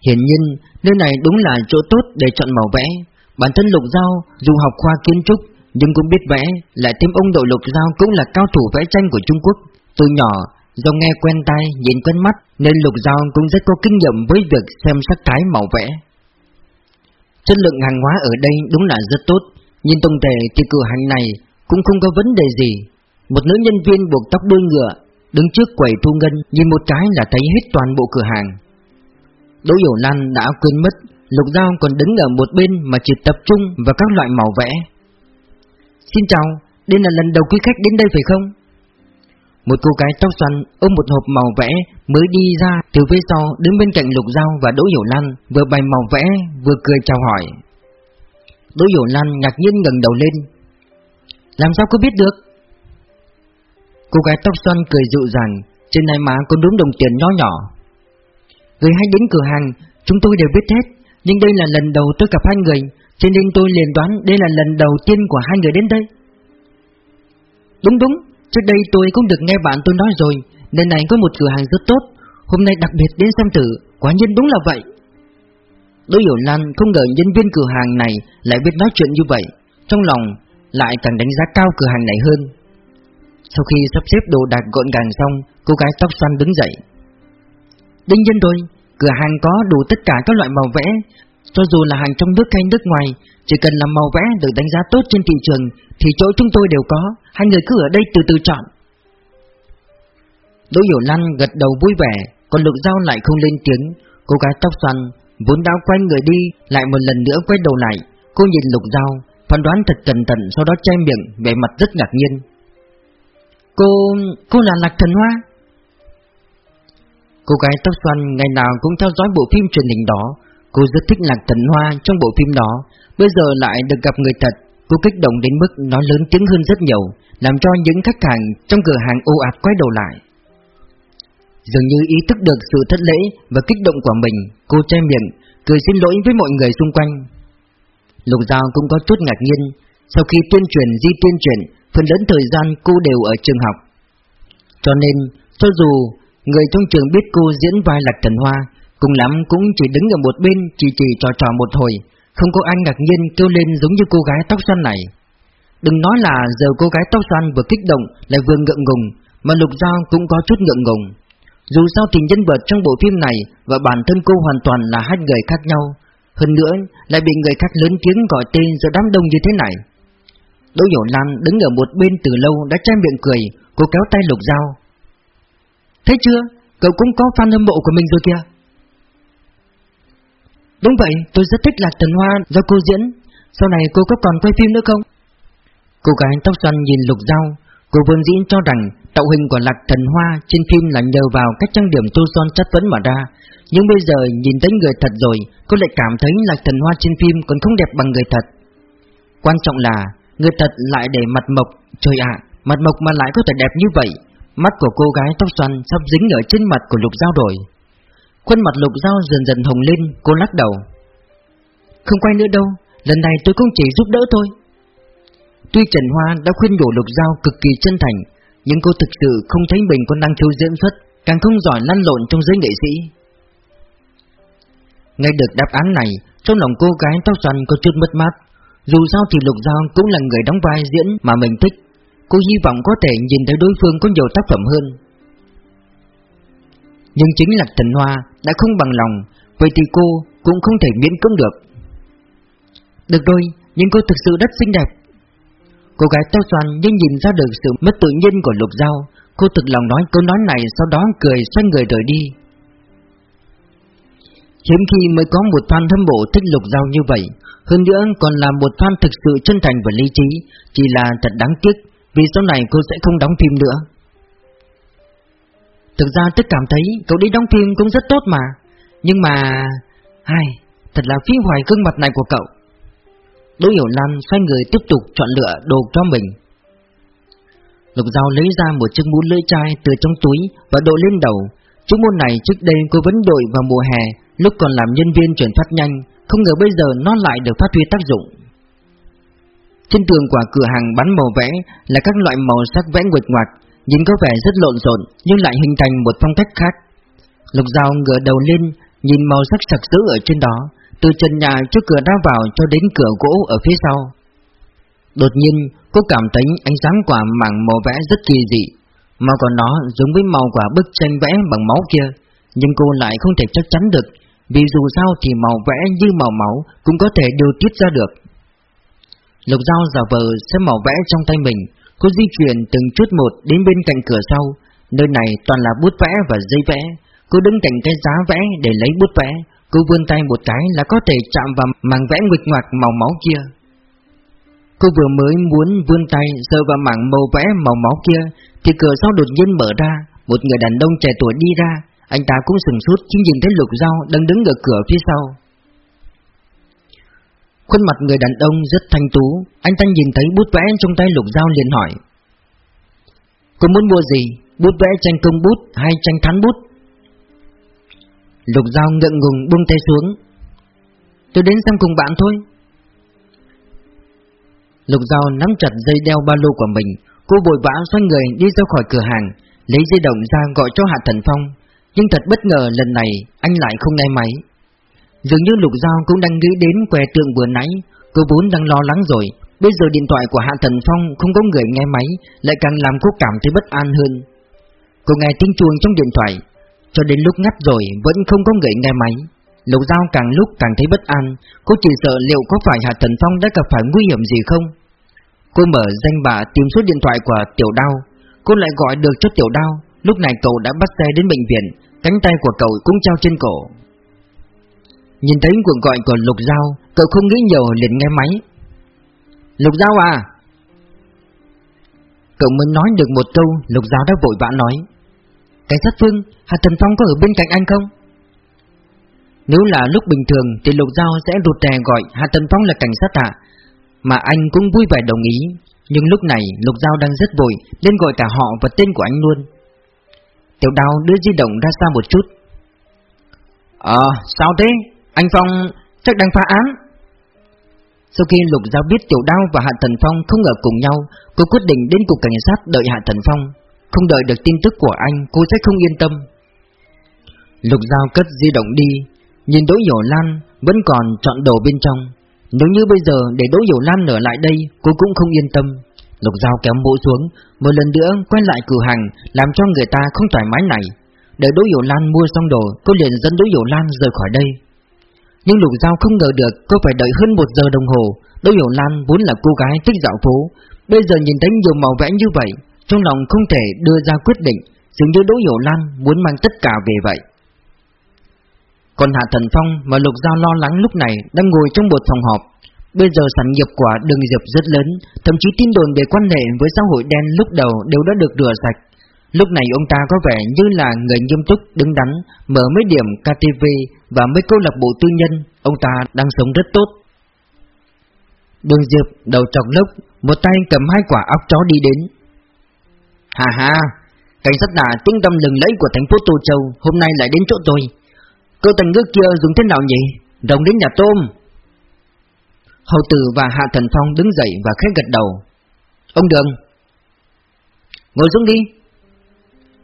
S1: Hiển nhiên, nơi này đúng là chỗ tốt để chọn màu vẽ. Bản thân Lục Giao dù học khoa kiến trúc nhưng cũng biết vẽ, lại thêm ông đội Lục Giao cũng là cao thủ vẽ tranh của Trung Quốc. Từ nhỏ, do nghe quen tai, nhìn quen mắt nên Lục Giao cũng rất có kinh nghiệm với việc xem sắc thái màu vẽ. Chất lượng hàng hóa ở đây đúng là rất tốt, nhìn tổng thể thì cửa hàng này cũng không có vấn đề gì. Một nữ nhân viên buộc tóc đuôi ngựa, đứng trước quầy thu ngân, nhìn một cái là thấy hết toàn bộ cửa hàng. Đỗ Hiểu Lan đã quên mất, Lục Giao còn đứng ở một bên mà chỉ tập trung vào các loại màu vẽ. Xin chào, đây là lần đầu quý khách đến đây phải không? Một cô gái tóc xoăn ôm một hộp màu vẽ mới đi ra từ phía sau đứng bên cạnh Lục Giao và Đỗ Hiểu Lan vừa bày màu vẽ vừa cười chào hỏi. Đỗ Hiểu Lan ngạc nhiên ngẩng đầu lên. Làm sao cô biết được? Cô gái tóc xoăn cười dịu dàng, trên tay má có đúng đồng tiền nhỏ nhỏ. Người hay đến cửa hàng, chúng tôi đều biết hết, nhưng đây là lần đầu tôi gặp hai người, cho nên tôi liền đoán đây là lần đầu tiên của hai người đến đây. Đúng đúng, Trước đây tôi cũng được nghe bạn tôi nói rồi Nơi này có một cửa hàng rất tốt Hôm nay đặc biệt đến xem thử Quả nhiên đúng là vậy Đỗ Hiểu Lan không ngờ nhân viên cửa hàng này Lại biết nói chuyện như vậy Trong lòng lại càng đánh giá cao cửa hàng này hơn. Sau khi sắp xếp đồ đạc gọn gàng xong, cô gái tóc xoăn đứng dậy. Đương nhiên rồi, cửa hàng có đủ tất cả các loại màu vẽ, cho dù là hàng trong nước hay nước ngoài, chỉ cần làm màu vẽ được đánh giá tốt trên thị trường thì chỗ chúng tôi đều có, hai người cứ ở đây từ từ chọn. Đỗ Hiểu Lan gật đầu vui vẻ, còn Lục Giao lại không lên tiếng, cô gái tóc xoăn vốn đã quay người đi, lại một lần nữa quay đầu lại, cô nhìn Lục Giao, phán đoán thật cẩn thận sau đó che miệng, vẻ mặt rất ngạc nhiên. Cô... cô là Lạc Thần Hoa? Cô gái tóc xoăn ngày nào cũng theo dõi bộ phim truyền hình đó Cô rất thích Lạc Thần Hoa trong bộ phim đó. Bây giờ lại được gặp người thật. Cô kích động đến mức nói lớn tiếng hơn rất nhiều Làm cho những khách hàng trong cửa hàng ô ạt quay đầu lại. Dường như ý thức được sự thất lễ và kích động của mình Cô che miệng, cười xin lỗi với mọi người xung quanh. Lục Giao cũng có chút ngạc nhiên. Sau khi tuyên truyền di tuyên truyền Phần lớn thời gian cô đều ở trường học. Cho nên, cho dù người trong trường biết cô diễn vai Lạc Thần Hoa Cùng lắm cũng chỉ đứng ở một bên chỉ chỉ trò trò một hồi Không có ai ngạc nhiên kêu lên giống như cô gái tóc xoăn này. Đừng nói là giờ cô gái tóc xoăn vừa kích động lại vừa ngượng ngùng Mà Lục Giao cũng có chút ngượng ngùng. Dù sao thì nhân vật trong bộ phim này và bản thân cô hoàn toàn là hai người khác nhau Hơn nữa lại bị người khác lớn tiếng gọi tên giữa đám đông như thế này. Đỗ Hiểu Lan đứng ở một bên từ lâu đã che miệng cười Cô kéo tay Lục Giao. Thấy chưa, cậu cũng có fan hâm mộ của mình rồi kìa. Đúng vậy, tôi rất thích Lạc Thần Hoa do cô diễn. Sau này cô có còn quay phim nữa không? Cô gái tóc xoăn nhìn Lục Giao. Cô vốn dĩ cho rằng tạo hình của Lạc Thần Hoa trên phim là nhờ vào cách trang điểm tô son chất vấn mà ra. Nhưng bây giờ nhìn thấy người thật rồi Cô lại cảm thấy Lạc Thần Hoa trên phim còn không đẹp bằng người thật. Quan trọng là người thật lại để mặt mộc. Trời ạ, mặt mộc mà lại có thể đẹp như vậy. Mắt của cô gái tóc xoăn sắp dính ở trên mặt của Lục Giao rồi. Khuôn mặt lục dao dần dần hồng lên, Cô lắc đầu. Không quay nữa đâu, Lần này tôi cũng chỉ giúp đỡ thôi. Tuy Trần Hoa đã khuyên nhủ lục dao cực kỳ chân thành, Nhưng cô thực sự không thấy mình có năng thiếu diễn xuất Càng không giỏi lăn lộn trong giới nghệ sĩ. Nghe được đáp án này, Trong lòng cô gái tóc xoăn có chút mất mát. Dù sao thì Lục Giao cũng là người đóng vai diễn mà mình thích. Cô hy vọng có thể nhìn thấy đối phương có nhiều tác phẩm hơn. Nhưng chính là Trần Hoa đã không bằng lòng, Vậy thì cô cũng không thể miễn cưỡng được. Được rồi, Nhưng cô thực sự rất xinh đẹp. Cô gái tao xoan nhưng nhìn ra được sự mất tự nhiên của Lục Giao. Cô thực lòng nói câu nói này, Sau đó cười xoay người rời đi. Hiếm khi mới có một fan thâm bộ thích Lục Giao như vậy. Hơn nữa còn là một fan thực sự chân thành và lý trí. Chỉ là thật đáng tiếc, Vì sau này cô sẽ không đóng phim nữa. Thực ra tôi cảm thấy cậu đi đóng phim cũng rất tốt mà. Nhưng mà... Ai... thật là phí hoài gương mặt này của cậu. Đỗ Hiểu Lan xoay người tiếp tục chọn lựa đồ cho mình. Lục Giao lấy ra một chiếc mũ lưỡi chai từ trong túi và đội lên đầu. Chiếc mũ này trước đây cô vẫn đội vào mùa hè, Lúc còn làm nhân viên chuyển phát nhanh, Không ngờ bây giờ nó lại được phát huy tác dụng. Trên tường của cửa hàng bán màu vẽ là các loại màu sắc vẽ nguệch ngoạc Nhìn có vẻ rất lộn xộn nhưng lại hình thành một phong cách khác. Lục Giao ngửa đầu lên, nhìn màu sắc sặc sỡ ở trên đó, từ chân nhà trước cửa ra vào cho đến cửa gỗ ở phía sau. Đột nhiên, cô cảm thấy ánh sáng quả mảng màu vẽ rất kỳ dị, màu của nó giống với màu quả bức tranh vẽ bằng máu kia, nhưng cô lại không thể chắc chắn được, vì dù sao thì màu vẽ như màu máu cũng có thể điều tiết ra được. Lục Giao giả vờ xem màu vẽ trong tay mình, Cô di chuyển từng chút một đến bên cạnh cửa sau. Nơi này toàn là bút vẽ và dây vẽ. Cô đứng cạnh cái giá vẽ để lấy bút vẽ. Cô vươn tay một cái là có thể chạm vào mảng vẽ nguyệt ngoạc màu máu kia. Cô vừa mới muốn vươn tay sờ vào mảng màu vẽ màu máu kia, Thì cửa sau đột nhiên mở ra. Một người đàn ông trẻ tuổi đi ra. Anh ta cũng sừng sốt khi nhìn thấy lục dao đang đứng ở cửa phía sau. Khuôn mặt người đàn ông rất thanh tú. Anh ta nhìn thấy bút vẽ trong tay lục dao liền hỏi. Cô muốn mua gì? Bút vẽ tranh công bút hay tranh thắn bút? Lục dao ngượng ngùng buông tay xuống. Tôi đến xem cùng bạn thôi. Lục dao nắm chặt dây đeo ba lô của mình. Cô vội vã xoay người đi ra khỏi cửa hàng, Lấy dây động ra gọi cho Hạ Thần Phong. Nhưng thật bất ngờ lần này anh lại không nghe máy. Dường như Lục Giao cũng đang nghĩ đến què tượng vừa nãy. Cô vốn đang lo lắng rồi. Bây giờ điện thoại của Hạ Thần Phong không có người nghe máy, Lại càng làm cô cảm thấy bất an hơn. Cô nghe tiếng chuông trong điện thoại. Cho đến lúc ngắt rồi, vẫn không có người nghe máy. Lục Giao càng lúc càng thấy bất an. Cô chỉ sợ liệu có phải Hạ Thần Phong đã gặp phải nguy hiểm gì không? Cô mở danh bạ tìm số điện thoại của Tiểu Đao. Cô lại gọi được cho Tiểu Đao. Lúc này cậu đã bắt xe đến bệnh viện. Cánh tay của cậu cũng treo trên cổ. Nhìn thấy cuộc gọi của Lục Giao, Cậu không nghĩ nhiều, liền nghe máy. Lục Giao à? Cậu mới nói được một câu, Lục Giao đã vội vã nói. Cảnh sát Phương Hà Thần Phong có ở bên cạnh anh không? Nếu là lúc bình thường, Thì Lục Giao sẽ rụt rè gọi Hà Thần Phong là cảnh sát à? Mà anh cũng vui vẻ đồng ý. Nhưng lúc này, Lục Giao đang rất vội, Nên gọi cả họ và tên của anh luôn. Tiểu đào đưa di động ra xa một chút. Ờ sao thế? Anh Phong chắc đang phá án. Sau khi Lục Giao biết Tiểu Đao và Hạ Thần Phong không ở cùng nhau, Cô quyết định đến cục cảnh sát đợi Hạ Thần Phong. Không đợi được tin tức của anh, Cô sẽ không yên tâm. Lục Giao cất di động đi, Nhìn Đỗ Hiểu Lan Vẫn còn chọn đồ bên trong. Nếu như bây giờ để Đỗ Hiểu Lan ở lại đây, Cô cũng không yên tâm. Lục Giao kéo mũ xuống, Một lần nữa quay lại cửa hàng Làm cho người ta không thoải mái này. Đợi Đỗ Hiểu Lan mua xong đồ, Cô liền dẫn Đỗ Hiểu Lan rời khỏi đây. Nhưng Lục Giao không ngờ được Cô phải đợi hơn một giờ đồng hồ. Đỗ Hiểu Lan vốn là cô gái thích dạo phố. Bây giờ nhìn thấy nhiều màu vẽ như vậy Trong lòng không thể đưa ra quyết định. Dường như Đỗ Hiểu Lan muốn mang tất cả về vậy. Còn Hạ Thần Phong mà Lục Giao lo lắng lúc này Đang ngồi trong một phòng họp. Bây giờ sản nghiệp của đường Diệp rất lớn, thậm chí tin đồn về quan hệ với xã hội đen lúc đầu đều đã được rửa sạch. Lúc này ông ta có vẻ như là người nghiêm túc, đứng đắn, mở mấy điểm KTV và mấy câu lạc bộ tư nhân, ông ta đang sống rất tốt. Đường Diệp đầu trọc lốc, một tay cầm hai quả óc chó đi đến. Hà hà, cảnh sát đã tiếng tâm lừng lẫy của thành phố Tô Châu hôm nay lại đến chỗ tôi. Cô tình ngư kia dùng thế nào nhỉ? Rồng đến nhà tôm. Hầu tử và Hạ Thần Phong đứng dậy và khẽ gật đầu Ông Đường Ngồi xuống đi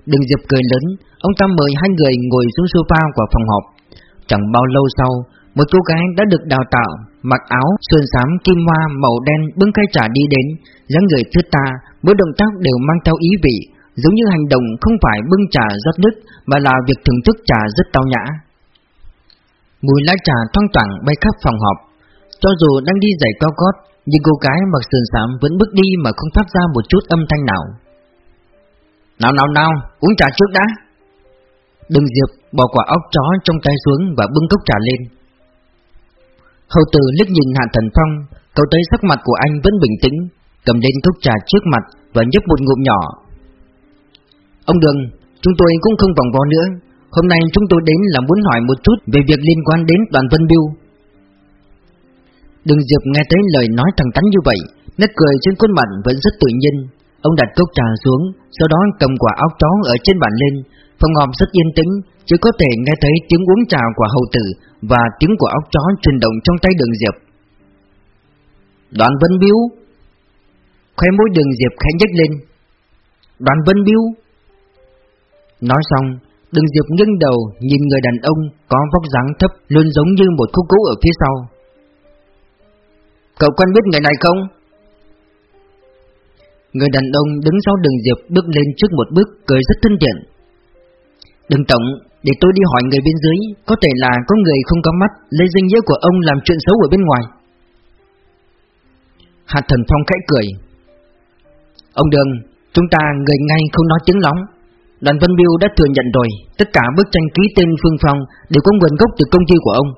S1: Đường Diệp cười lớn Ông ta mời hai người ngồi xuống sofa của phòng họp Chẳng bao lâu sau Một cô gái đã được đào tạo Mặc áo sơn xám kim hoa màu đen bưng khay trà đi đến dáng người thướt ta Mỗi động tác đều mang theo ý vị Giống như hành động không phải bưng trà rót nước Mà là việc thưởng thức trà rất tao nhã Mùi lá trà thoang thoảng bay khắp phòng họp cho dù đang đi giày cao gót, nhưng cô gái mặc sườn xám vẫn bước đi mà không phát ra một chút âm thanh nào. Nào nào nào, uống trà trước đã. Đừng Diệp bỏ quả óc chó trong tay xuống và bưng cốc trà lên. Hầu tử liếc nhìn Hạ Thần Phong, cậu thấy sắc mặt của anh vẫn bình tĩnh, cầm lên cốc trà trước mặt và nhấp một ngụm nhỏ. Ông Đường, chúng tôi cũng không vòng vo nữa. Hôm nay chúng tôi đến là muốn hỏi một chút về việc liên quan đến đoàn Vân Biêu. Đừng Diệp nghe thấy lời nói thẳng thắn như vậy Nét cười trên khuôn mặt vẫn rất tự nhiên Ông đặt cốc trà xuống Sau đó cầm quả áo chó ở trên bàn lên Phòng họp rất yên tĩnh chỉ có thể nghe thấy tiếng uống trà của hầu tử Và tiếng của óc chó chuyển động trong tay đường Diệp. Đoàn Vân Biếu Khoe môi đường Diệp khẽ nhếch lên. Đoàn Vân Biếu Nói xong Đường Diệp nghiêng đầu nhìn người đàn ông Có vóc dáng thấp Luôn giống như một khúc cũ ở phía sau. Cậu quen biết người này không? Người đàn ông đứng sau đường Diệp bước lên trước một bước cười rất thân thiện. Đừng tổng, để tôi đi hỏi người bên dưới Có thể là có người không có mắt Lấy danh nghĩa của ông làm chuyện xấu ở bên ngoài. Hạt thần phong khẽ cười. Ông Đường, chúng ta người ngay không nói tiếng lóng. Đoàn Văn Biêu đã thừa nhận rồi Tất cả bức tranh ký tên Phương Phong Đều có nguồn gốc từ công ty của ông.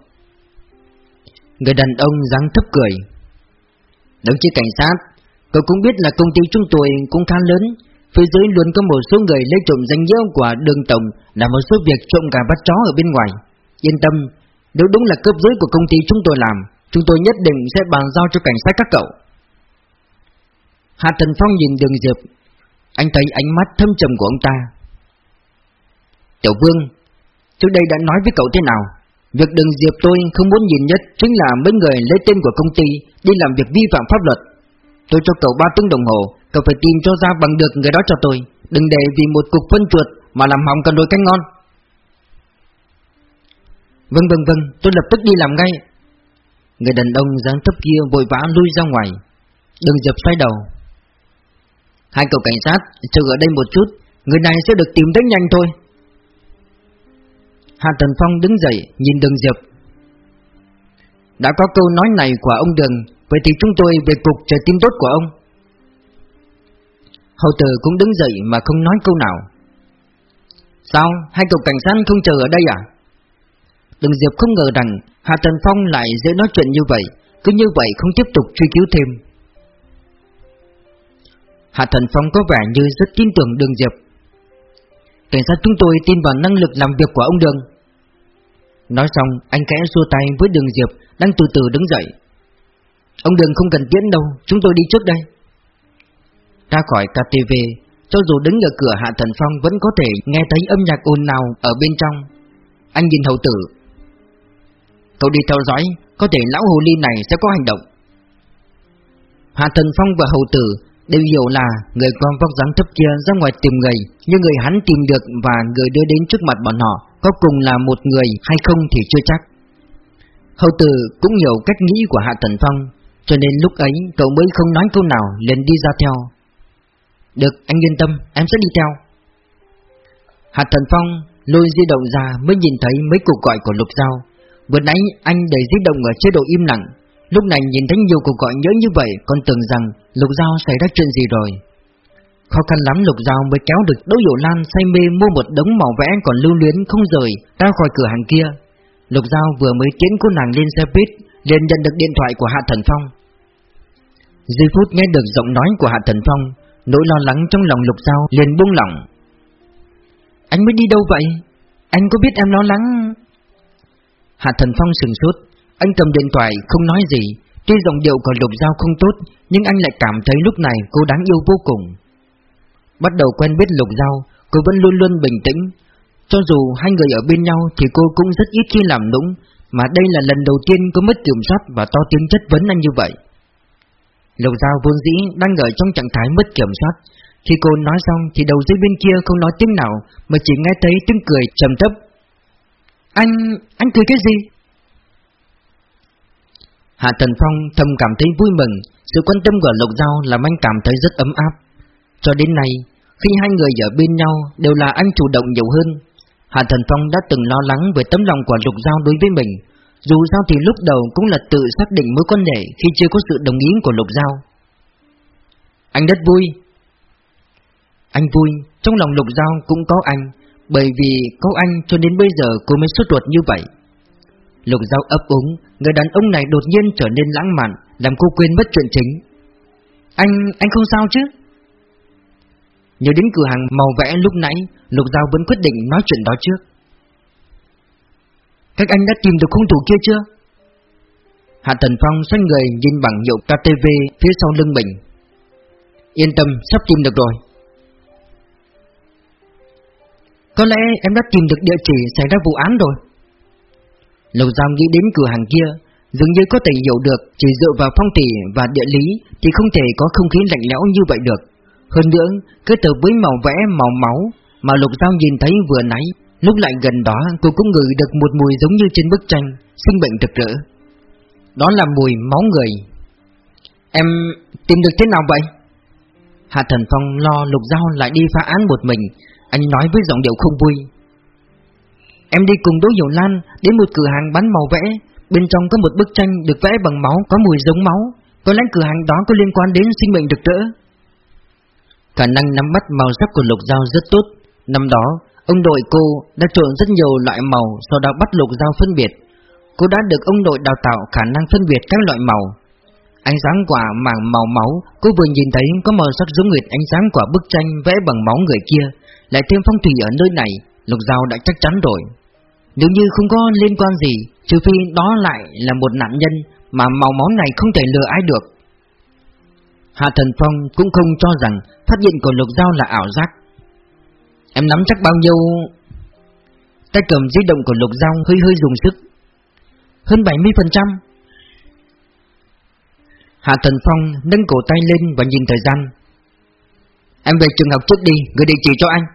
S1: Người đàn ông dáng thấp cười. Đồng chí cảnh sát, tôi cũng biết là công ty chúng tôi cũng khá lớn, phía dưới luôn có một số người lấy trộm danh nghĩa của đường tổng là một số việc trộm gà bắt chó ở bên ngoài. Yên tâm, nếu đúng là cấp dưới của công ty chúng tôi làm, chúng tôi nhất định sẽ bàn giao cho cảnh sát các cậu. Hạ Thần Phong nhìn đường Diệp, anh thấy ánh mắt thâm trầm của ông ta. Tiểu Vương, trước đây đã nói với cậu thế nào? Việc Đường diệp tôi không muốn nhìn nhất chính là mấy người lấy tên của công ty đi làm việc vi phạm pháp luật. Tôi cho cậu 3 tiếng đồng hồ, cậu phải tìm cho ra bằng được người đó cho tôi. Đừng để vì một cục phân chuột mà làm hỏng cả đôi canh ngon. Vâng vâng vâng, tôi lập tức đi làm ngay. Người đàn ông dáng thấp kia vội vã lui ra ngoài. Đừng dập xoay đầu Hai cậu cảnh sát chờ ở đây một chút Người này sẽ được tìm đến nhanh thôi Hạ Tần Phong đứng dậy nhìn đường Diệp Đã có câu nói này của ông Đường Vậy thì chúng tôi về cục chờ tin tốt của ông Hậu tử cũng đứng dậy mà không nói câu nào. Sao? Hai cục cảnh sát không chờ ở đây à? Đường Diệp không ngờ rằng Hạ Tần Phong lại dễ nói chuyện như vậy, Cứ như vậy không tiếp tục truy cứu thêm. Hạ Thần Phong có vẻ như rất tin tưởng Đường Diệp. Cảnh sát chúng tôi tin vào năng lực làm việc của ông Đường. Nói xong, anh kẽ xua tay với Đường Diệp, Đang từ từ đứng dậy. Ông Đường không cần tiễn đâu, Chúng tôi đi trước đây. Ra khỏi KTV, Cho dù đứng ở cửa Hạ Thần Phong Vẫn có thể nghe thấy âm nhạc ồn nào ở bên trong. Anh nhìn hậu tử. Cậu đi theo dõi, Có thể lão hồ ly này sẽ có hành động. Hạ Thần Phong và hậu tử Đều hiểu là người con vóc dáng thấp kia ra ngoài tìm người, Nhưng người hắn tìm được và người đưa đến trước mặt bọn họ Có cùng là một người hay không thì chưa chắc. Hậu tử cũng hiểu cách nghĩ của Hạ Thần Phong, Cho nên lúc ấy cậu mới không nói câu nào liền đi ra theo. Được, anh yên tâm, em sẽ đi theo. Hạt Thần Phong lôi di động ra mới nhìn thấy mấy cuộc gọi của Lục Giao. Vừa nãy anh để di động ở chế độ im lặng. Lúc này nhìn thấy nhiều cuộc gọi nhớ như vậy, Còn tưởng rằng Lục Giao xảy ra chuyện gì rồi. Khó khăn lắm Lục Giao mới kéo được Đỗ Hiểu Lan say mê mua một đống màu vẽ còn lưu luyến không rời, ra khỏi cửa hàng kia. Lục Giao vừa mới tiến cô nàng lên xe buýt, liền nhận được điện thoại của Hạ Thần Phong. Giây phút nghe được giọng nói của Hạ Thần Phong Nỗi lo lắng trong lòng Lục Giao liền buông lỏng. Anh mới đi đâu vậy? Anh có biết em lo lắng? Hạ Thần Phong sừng sốt. Anh cầm điện thoại, không nói gì. Tuy giọng điệu của Lục Giao không tốt, Nhưng anh lại cảm thấy lúc này cô đáng yêu vô cùng. Bắt đầu quen biết Lục Giao, Cô vẫn luôn luôn bình tĩnh. Cho dù hai người ở bên nhau Thì cô cũng rất ít khi làm nũng, Mà đây là lần đầu tiên cô mất kiểm soát Và to tiếng chất vấn anh như vậy. Lục Giao vốn dĩ đang ở trong trạng thái mất kiểm soát Khi cô nói xong thì đầu dưới bên kia không nói tiếng nào Mà chỉ nghe thấy tiếng cười trầm thấp Anh... anh cười cái gì? Hạ Tần Phong thầm cảm thấy vui mừng, sự quan tâm của Lục Giao làm anh cảm thấy rất ấm áp. Cho đến nay, khi hai người ở bên nhau đều là anh chủ động nhiều hơn. Hạ Thần Phong đã từng lo lắng về tấm lòng của Lục Giao đối với mình. Dù sao thì lúc đầu cũng là tự xác định mối quan hệ khi chưa có sự đồng ý của Lục Giao. Anh rất vui. Anh vui, trong lòng Lục Giao cũng có anh, bởi vì có anh cho đến bây giờ cô mới xuất ruột như vậy. Lục Giao ấp úng, người đàn ông này đột nhiên trở nên lãng mạn, làm cô quên mất chuyện chính. Anh, anh không sao chứ? Nhớ đến cửa hàng màu vẽ lúc nãy, Lục Giao vẫn quyết định nói chuyện đó trước. Các anh đã tìm được hung thủ kia chưa? Hạ Thần Phong xoay người nhìn bằng hiệu KTV phía sau lưng mình. Yên tâm, sắp tìm được rồi. Có lẽ em đã tìm được địa chỉ xảy ra vụ án rồi. Lục Giao nghĩ đến cửa hàng kia Dường như có thể hiểu được Chỉ dựa vào phong thủy và địa lý Thì không thể có không khí lạnh lẽo như vậy được Hơn nữa Kết hợp với màu vẽ màu máu Mà Lục Giao nhìn thấy vừa nãy Lúc lại gần đó cô cũng ngửi được một mùi giống như trên bức tranh Sinh bệnh rực rỡ Đó là mùi máu người Em tìm được thế nào vậy? Hạ Thần Phong lo Lục Giao lại đi phá án một mình Anh nói với giọng điệu không vui Em đi cùng Đỗ Hiểu Lan đến một cửa hàng bán màu vẽ, bên trong có một bức tranh được vẽ bằng máu có mùi giống máu, có lẽ cửa hàng đó có liên quan đến sinh mệnh rực rỡ. Khả năng nắm bắt màu sắc của lục dao rất tốt. Năm đó, ông đội cô đã trộn rất nhiều loại màu, sau đó bắt lục dao phân biệt. Cô đã được ông đội đào tạo khả năng phân biệt các loại màu. Ánh sáng quả mảng màu máu, cô vừa nhìn thấy có màu sắc giống nguyệt ánh sáng quả bức tranh vẽ bằng máu người kia, lại thêm phong thủy ở nơi này, lục dao đã chắc chắn rồi. Nếu như không có liên quan gì Trừ phi đó lại là một nạn nhân Mà màu máu này không thể lừa ai được Hạ Thần Phong cũng không cho rằng Phát hiện của Lục Giao là ảo giác Em nắm chắc bao nhiêu? Tay cầm di động của Lục Giao hơi hơi dùng sức. Hơn 70% Hạ Thần Phong nâng cổ tay lên và nhìn thời gian. Em về trường học trước đi, gửi địa chỉ cho anh.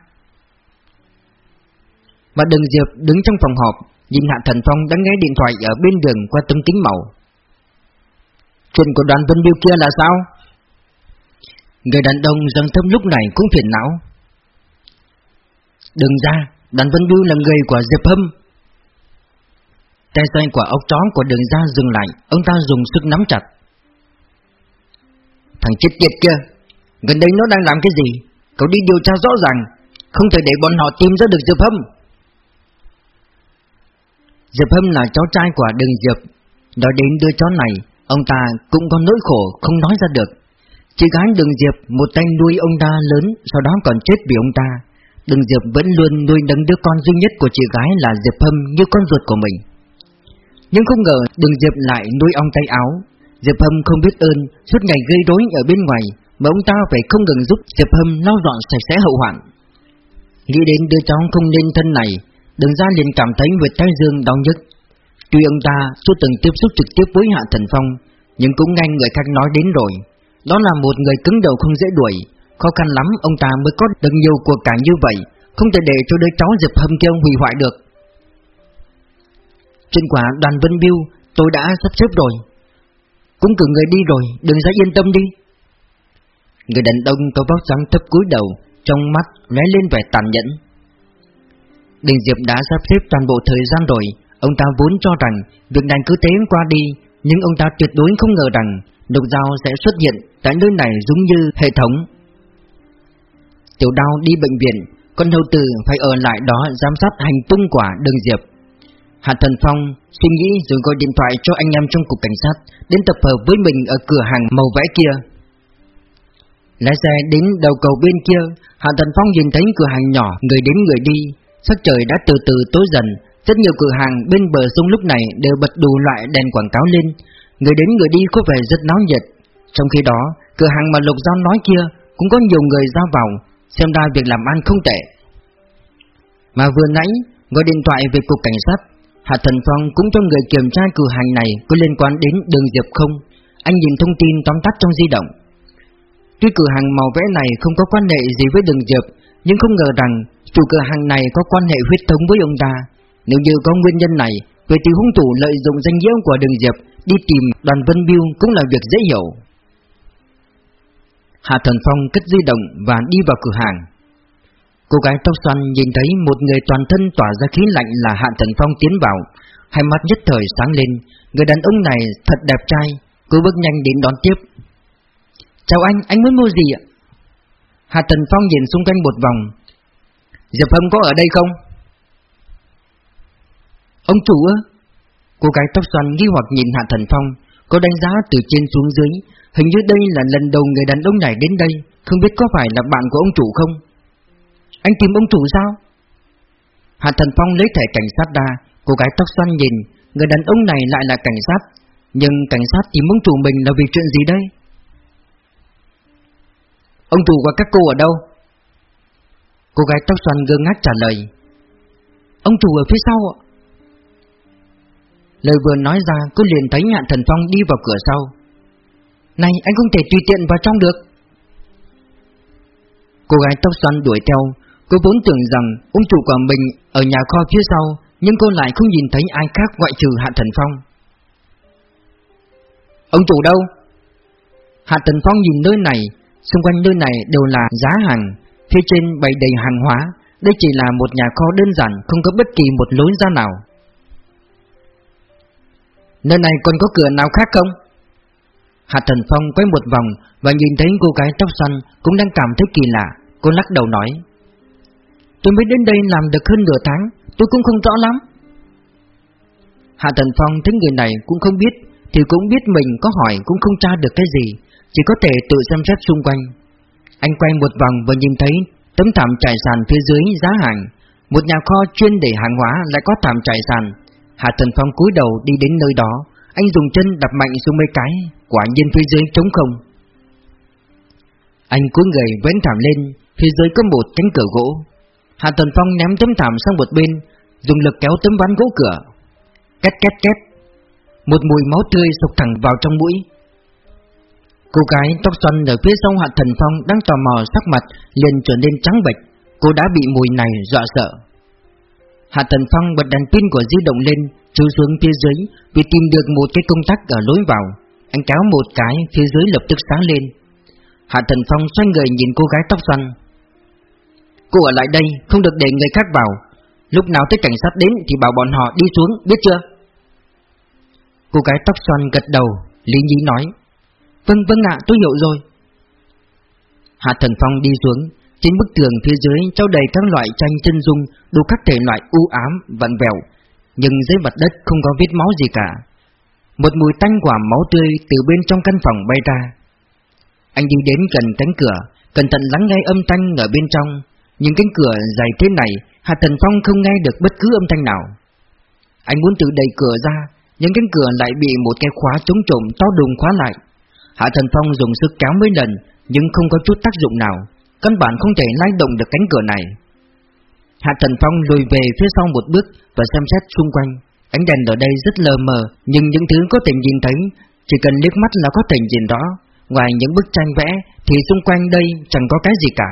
S1: Mà Đừng Diệp đứng trong phòng họp Nhìn Hạ Thần Phong đang nghe điện thoại ở bên đường qua tấm kính màu. Chuyện của đoàn Vân Biêu kia là sao? Người đàn ông dâng thâm lúc này cũng phiền não. Đừng ra Đàn Vân Biêu là người của Diệp Hâm. Tay xoay quả ốc chó của đường ra dừng lại, Ông ta dùng sức nắm chặt. Thằng chết tiệt kia, Gần đây nó đang làm cái gì? Cậu đi điều tra rõ ràng, Không thể để bọn họ tìm ra được Diệp Hâm. Diệp Hâm là cháu trai của đường Diệp. Nói đến đứa cháu này, Ông ta cũng có nỗi khổ không nói ra được. Chị gái đường Diệp, Một tay nuôi ông ta lớn, Sau đó còn chết vì ông ta. Đường Diệp vẫn luôn nuôi nấng đứa con duy nhất của chị gái là Diệp Hâm như con ruột của mình. Nhưng không ngờ đường Diệp lại nuôi ong tay áo. Diệp Hâm không biết ơn, Suốt ngày gây rối ở bên ngoài Mà ông ta phải không ngừng giúp Diệp Hâm lau dọn sạch sẽ hậu hoạn. Nghĩ đến đứa cháu không nên thân này, Đường ra liền cảm thấy huyệt thái dương đau nhức. Tuy ông ta chưa từng tiếp xúc trực tiếp với Hạ Thần Phong, Nhưng cũng nghe người khác nói đến rồi. Đó là một người cứng đầu không dễ đuổi. Khó khăn lắm ông ta mới có được nhiều cuộc cải như vậy. Không thể để cho đứa cháu dịp hâm kia hủy hoại được. Trên quả đoàn Vân Biêu tôi đã sắp xếp rồi. Cũng cử người đi rồi, đừng ra yên tâm đi. Người đàn ông có vóc dáng thấp cúi đầu Trong mắt lóe lên vẻ tàn nhẫn. Đình Diệp đã sắp xếp toàn bộ thời gian rồi. Ông ta vốn cho rằng Việc này cứ thế qua đi Nhưng ông ta tuyệt đối không ngờ rằng Độc dao sẽ xuất hiện tại nơi này giống như hệ thống. Tiểu đao đi bệnh viện, Con hầu tử phải ở lại đó giám sát hành tung quả đường Diệp. Hạ Thần Phong suy nghĩ rồi gọi điện thoại cho anh em trong cục cảnh sát Đến tập hợp với mình ở cửa hàng màu vẽ kia. Lái xe đến đầu cầu bên kia, Hạ Thần Phong nhìn thấy cửa hàng nhỏ, Người đến người đi, Sắc trời đã từ từ tối dần, Rất nhiều cửa hàng bên bờ sông lúc này Đều bật đủ loại đèn quảng cáo lên. Người đến người đi có vẻ rất náo nhiệt. Trong khi đó, Cửa hàng mà Lục Giao nói kia Cũng có nhiều người ra vào Xem ra việc làm ăn không tệ. Mà vừa nãy, Gọi điện thoại về cục cảnh sát, Hạ Thần Phong cũng cho người kiểm tra cửa hàng này Có liên quan đến đường Diệp không. Anh nhìn thông tin tóm tắt trong di động. Tuy cửa hàng màu vẽ này không có quan hệ gì với đường Diệp, Nhưng không ngờ rằng Chủ cửa hàng này có quan hệ huyết thống với ông ta. Nếu như có nguyên nhân này về thì hung thủ lợi dụng danh nghĩa của đường Diệp Đi tìm đoàn Vân Biêu cũng là việc dễ hiểu. Hạ Thần Phong cất di động và đi vào cửa hàng. Cô gái tóc xoăn nhìn thấy một người toàn thân tỏa ra khí lạnh là Hạ Thần Phong tiến vào, hai mắt nhất thời sáng lên. Người đàn ông này thật đẹp trai, cô bước nhanh đến đón tiếp. Chào anh, anh muốn mua gì ạ? Hạ Thần Phong nhìn xung quanh một vòng. Diệp Hâm có ở đây không? Ông chủ ơ? Cô gái tóc xoăn nghi hoặc nhìn Hạ Thần Phong, có đánh giá từ trên xuống dưới, Hình như đây là lần đầu người đàn ông này đến đây, Không biết có phải là bạn của ông chủ không? Anh tìm ông chủ sao? Hạ Thần Phong lấy thẻ cảnh sát ra, Cô gái tóc xoăn nhìn, Người đàn ông này lại là cảnh sát. Nhưng cảnh sát tìm ông chủ mình là vì chuyện gì đây? Ông chủ và các cô ở đâu? Cô gái tóc xoăn ngơ ngác trả lời. Ông chủ ở phía sau ạ. Lời vừa nói ra, cô liền thấy Hạ Thần Phong đi vào cửa sau này, anh không thể tùy tiện vào trong được. Cô gái tóc xoăn đuổi theo. Cô vốn tưởng rằng ông chủ của mình ở nhà kho phía sau, Nhưng cô lại không nhìn thấy ai khác ngoại trừ Hạ Thần Phong. Ông chủ đâu? Hạ Thần Phong nhìn nơi này, Xung quanh nơi này đều là giá hàng, Phía trên bày đầy hàng hóa. Đây chỉ là một nhà kho đơn giản, Không có bất kỳ một lối ra nào. Nơi này còn có cửa nào khác không? Hạ Thần Phong quay một vòng và nhìn thấy cô gái tóc xanh cũng đang cảm thấy kỳ lạ. Cô lắc đầu nói Tôi mới đến đây làm được hơn nửa tháng, tôi cũng không rõ lắm. Hạ Thần Phong thấy người này cũng không biết, thì cũng biết mình có hỏi cũng không tra được cái gì, chỉ có thể tự xem xét xung quanh. Anh quay một vòng và nhìn thấy tấm thảm trải sàn phía dưới giá hàng, một nhà kho chuyên để hàng hóa lại có thảm trải sàn. Hạ Thần Phong cúi đầu đi đến nơi đó, anh dùng chân đập mạnh xuống mấy cái, Quả nhiên phía dưới trống không. Anh cúi người vén thảm lên, Phía dưới có một cánh cửa gỗ. Hạ Tần Phong ném tấm thảm sang một bên, Dùng lực kéo tấm ván gỗ cửa. Két két két. Một mùi máu tươi sộc thẳng vào trong mũi. Cô gái tóc xoăn ở phía sau Hạ Thần Phong đang tò mò sắc mặt liền trở nên trắng bệch. Cô đã bị mùi này dọa sợ. Hạ Thần Phong bật đèn pin của di động lên Sư xuống phía dưới Vì tìm được một cái công tắc ở lối vào. Anh kéo một cái Phía dưới lập tức sáng lên. Hạ Thần Phong xoay người nhìn cô gái tóc xoăn. Cô ở lại đây Không được để người khác vào Lúc nào tới cảnh sát đến thì bảo bọn họ đi xuống Biết chưa? Cô gái tóc xoăn gật đầu Lý Nhĩ nói. Vâng vâng ạ tôi hiểu rồi. Hạ Thần Phong đi xuống. Trên bức tường phía dưới trao đầy các loại tranh chân dung Đủ các thể loại u ám, vặn vẹo. Nhưng dưới mặt đất không có vết máu gì cả. Một mùi tanh quả máu tươi từ bên trong căn phòng bay ra. Anh đi đến gần cánh cửa, Cẩn thận lắng nghe âm thanh ở bên trong. Nhưng cánh cửa dày thế này, Hạ Thần Phong không nghe được bất cứ âm thanh nào. Anh muốn tự đẩy cửa ra, Nhưng cánh cửa lại bị một cái khóa chống trộm to đùng khóa lại. Hạ Thần Phong dùng sức kéo mấy lần, Nhưng không có chút tác dụng nào. Căn bản không thể lay động được cánh cửa này. Hạ Thần Phong lùi về phía sau một bước Và xem xét xung quanh. Ánh đèn ở đây rất lờ mờ, Nhưng những thứ có thể nhìn thấy, Chỉ cần liếc mắt là có thể nhìn rõ. Ngoài những bức tranh vẽ, Thì xung quanh đây chẳng có cái gì cả.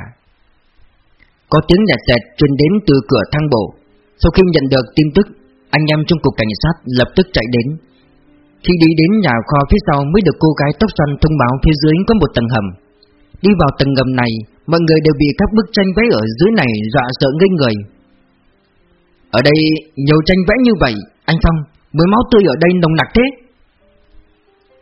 S1: Có tiếng nhạt xẹt truyền đến từ cửa thang bộ. Sau khi nhận được tin tức, Anh em trong cục cảnh sát lập tức chạy đến. Khi đi đến nhà kho phía sau mới được cô gái tóc xoăn thông báo phía dưới có một tầng hầm. Đi vào tầng ngầm này Mọi người đều bị các bức tranh vẽ ở dưới này dọa sợ ngây người. Ở đây nhiều tranh vẽ như vậy Anh Phong, mùi máu tươi ở đây nồng nặc thế.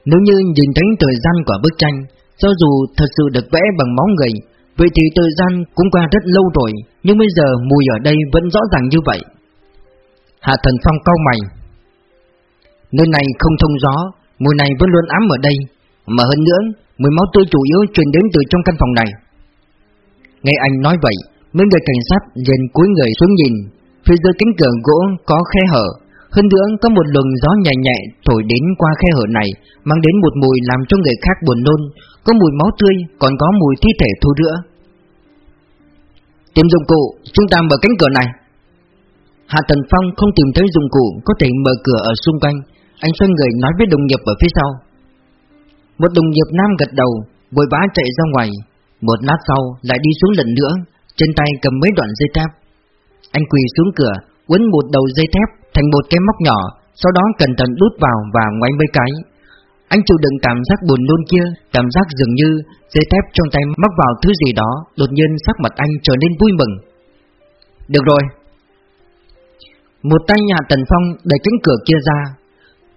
S1: Nếu như nhìn thấy thời gian của bức tranh Cho dù thật sự được vẽ bằng máu người Vậy thì thời gian cũng qua rất lâu rồi Nhưng bây giờ mùi ở đây vẫn rõ ràng như vậy. Hạ Thần Phong cau mày. Nơi này không thông gió, mùi này vẫn luôn ám ở đây, mà hơn nữa, mùi máu tươi chủ yếu truyền đến từ trong căn phòng này. Nghe anh nói vậy, mấy người cảnh sát liền cúi người xuống nhìn, phía dưới cánh cửa gỗ có khe hở, hơn nữa có một luồng gió nhẹ nhẹ thổi đến qua khe hở này, mang đến một mùi làm cho người khác buồn nôn, có mùi máu tươi, còn có mùi thi thể thu rữa. Tìm dụng cụ, chúng ta mở cánh cửa này. Hạ Tần Phong không tìm thấy dụng cụ có thể mở cửa ở xung quanh, anh xoay người nói với đồng nghiệp ở phía sau. Một đồng nghiệp nam gật đầu Vội vã chạy ra ngoài. Một lát sau lại đi xuống lần nữa, Trên tay cầm mấy đoạn dây thép. Anh quỳ xuống cửa, Quấn một đầu dây thép thành một cái móc nhỏ, Sau đó cẩn thận đút vào và ngoáy mấy cái. Anh chịu đựng cảm giác buồn nôn kia, Cảm giác dường như dây thép trong tay móc vào thứ gì đó, Đột nhiên sắc mặt anh trở nên vui mừng. Được rồi. Một tay nhà Tần Phong đẩy cánh cửa kia ra.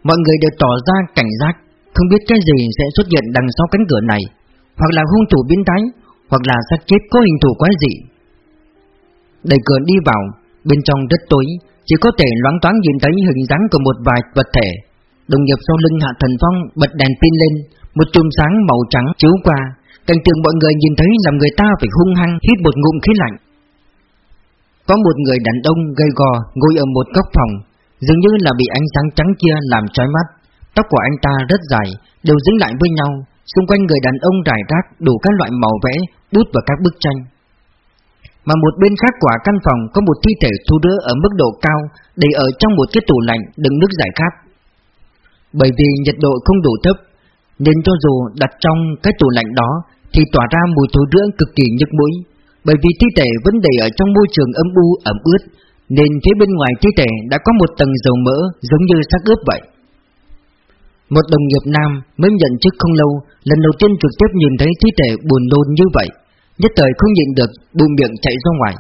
S1: Mọi người đều tỏ ra cảnh giác, Không biết cái gì sẽ xuất hiện đằng sau cánh cửa này. Hoặc là hung thủ biến thái, Hoặc là xác chết có hình thù quái dị. Đẩy cửa đi vào, Bên trong rất tối, Chỉ có thể loáng thoáng nhìn thấy hình dáng của một vài vật thể. Đồng nghiệp sau lưng Hạ Thần Phong bật đèn pin lên, Một chùm sáng màu trắng chiếu qua, Cảnh tượng mọi người nhìn thấy làm người ta phải hung hăng hít một ngụm khí lạnh. Có một người đàn ông gầy gò ngồi ở một góc phòng, Dường như là bị ánh sáng trắng kia làm chói mắt. Tóc của anh ta rất dài, Đều dính lại với nhau Xung quanh người đàn ông rải rác đủ các loại màu vẽ, Bút và các bức tranh. Mà một bên khác của căn phòng Có một thi thể thu đứa ở mức độ cao, Để ở trong một cái tủ lạnh đựng nước giải khát. Bởi vì nhiệt độ không đủ thấp, Nên cho dù đặt trong cái tủ lạnh đó, Thì tỏa ra mùi thối rữa cực kỳ nhức mũi. Bởi vì thi thể vẫn để ở trong môi trường âm u, ẩm ướt, nên phía bên ngoài thi thể đã có một tầng dầu mỡ giống như xác ướp vậy. Một đồng nghiệp nam mới nhận chức không lâu, lần đầu tiên trực tiếp nhìn thấy thi thể buồn nôn như vậy, nhất thời không nhịn được, bụng miệng chạy ra ngoài.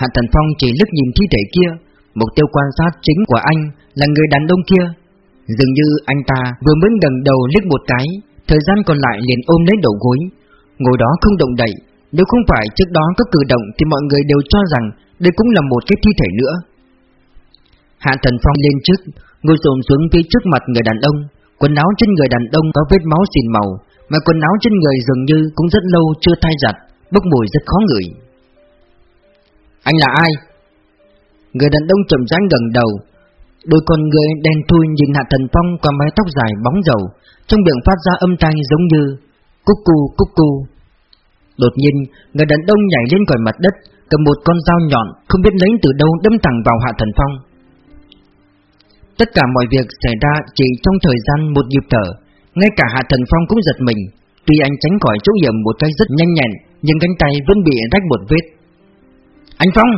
S1: Hạ Thần Phong chỉ lướt nhìn thi thể kia, mục tiêu quan sát chính của anh là người đàn ông kia. Dường như anh ta vừa mới gần đầu liếc một cái, thời gian còn lại liền ôm lấy đầu gối, ngồi đó không động đậy. Nếu không phải trước đó có cử động thì mọi người đều cho rằng đây cũng là một cái thi thể nữa Hạ Thần Phong lên trước Ngồi xổm xuống phía trước mặt người đàn ông, Quần áo trên người đàn ông có vết máu xìn màu, Mà quần áo trên người dường như cũng rất lâu chưa thay giặt, Bốc mùi rất khó ngửi Anh là ai? Người đàn ông trầm rãi gần đầu, Đôi con người đen thui nhìn Hạ Thần Phong qua mái tóc dài bóng dầu, Trong miệng phát ra âm thanh giống như, Cúc cu cúc cu Đột nhiên, người đàn ông nhảy lên khỏi mặt đất, cầm một con dao nhọn không biết lấy từ đâu đâm thẳng vào Hạ Thần Phong. Tất cả mọi việc xảy ra chỉ trong thời gian một nhịp thở, ngay cả Hạ Thần Phong cũng giật mình. Tuy anh tránh khỏi chỗ hiểm một cái rất nhanh nhẹn, nhưng cánh tay vẫn bị rách một vết. Anh Phong!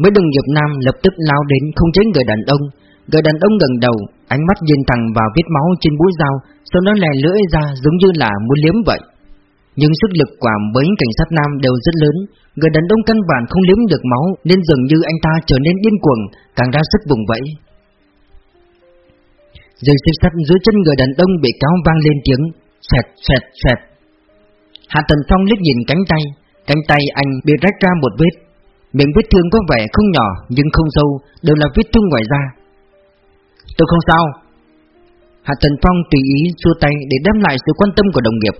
S1: Mấy đồng nghiệp nam lập tức lao đến không chế người đàn ông. Người đàn ông gần đầu, ánh mắt nhìn thẳng vào vết máu trên mũi dao, sau đó lè lưỡi ra giống như là muốn liếm vậy. Nhưng sức lực của mấy cảnh sát nam đều rất lớn Người đàn ông căn bản không liếm được máu Nên dường như anh ta trở nên điên cuồng Càng ra sức vùng vẫy Dây xích sắt dưới chân người đàn ông bị cáo vang lên tiếng, Xẹt xẹt xẹt. Hạ Tần Phong liếc nhìn cánh tay Cánh tay anh bị rách ra một vết. Miệng vết thương có vẻ không nhỏ Nhưng không sâu, Đều là vết thương ngoài da. Tôi không sao. Hạ Tần Phong tùy ý xua tay Để đem lại sự quan tâm của đồng nghiệp.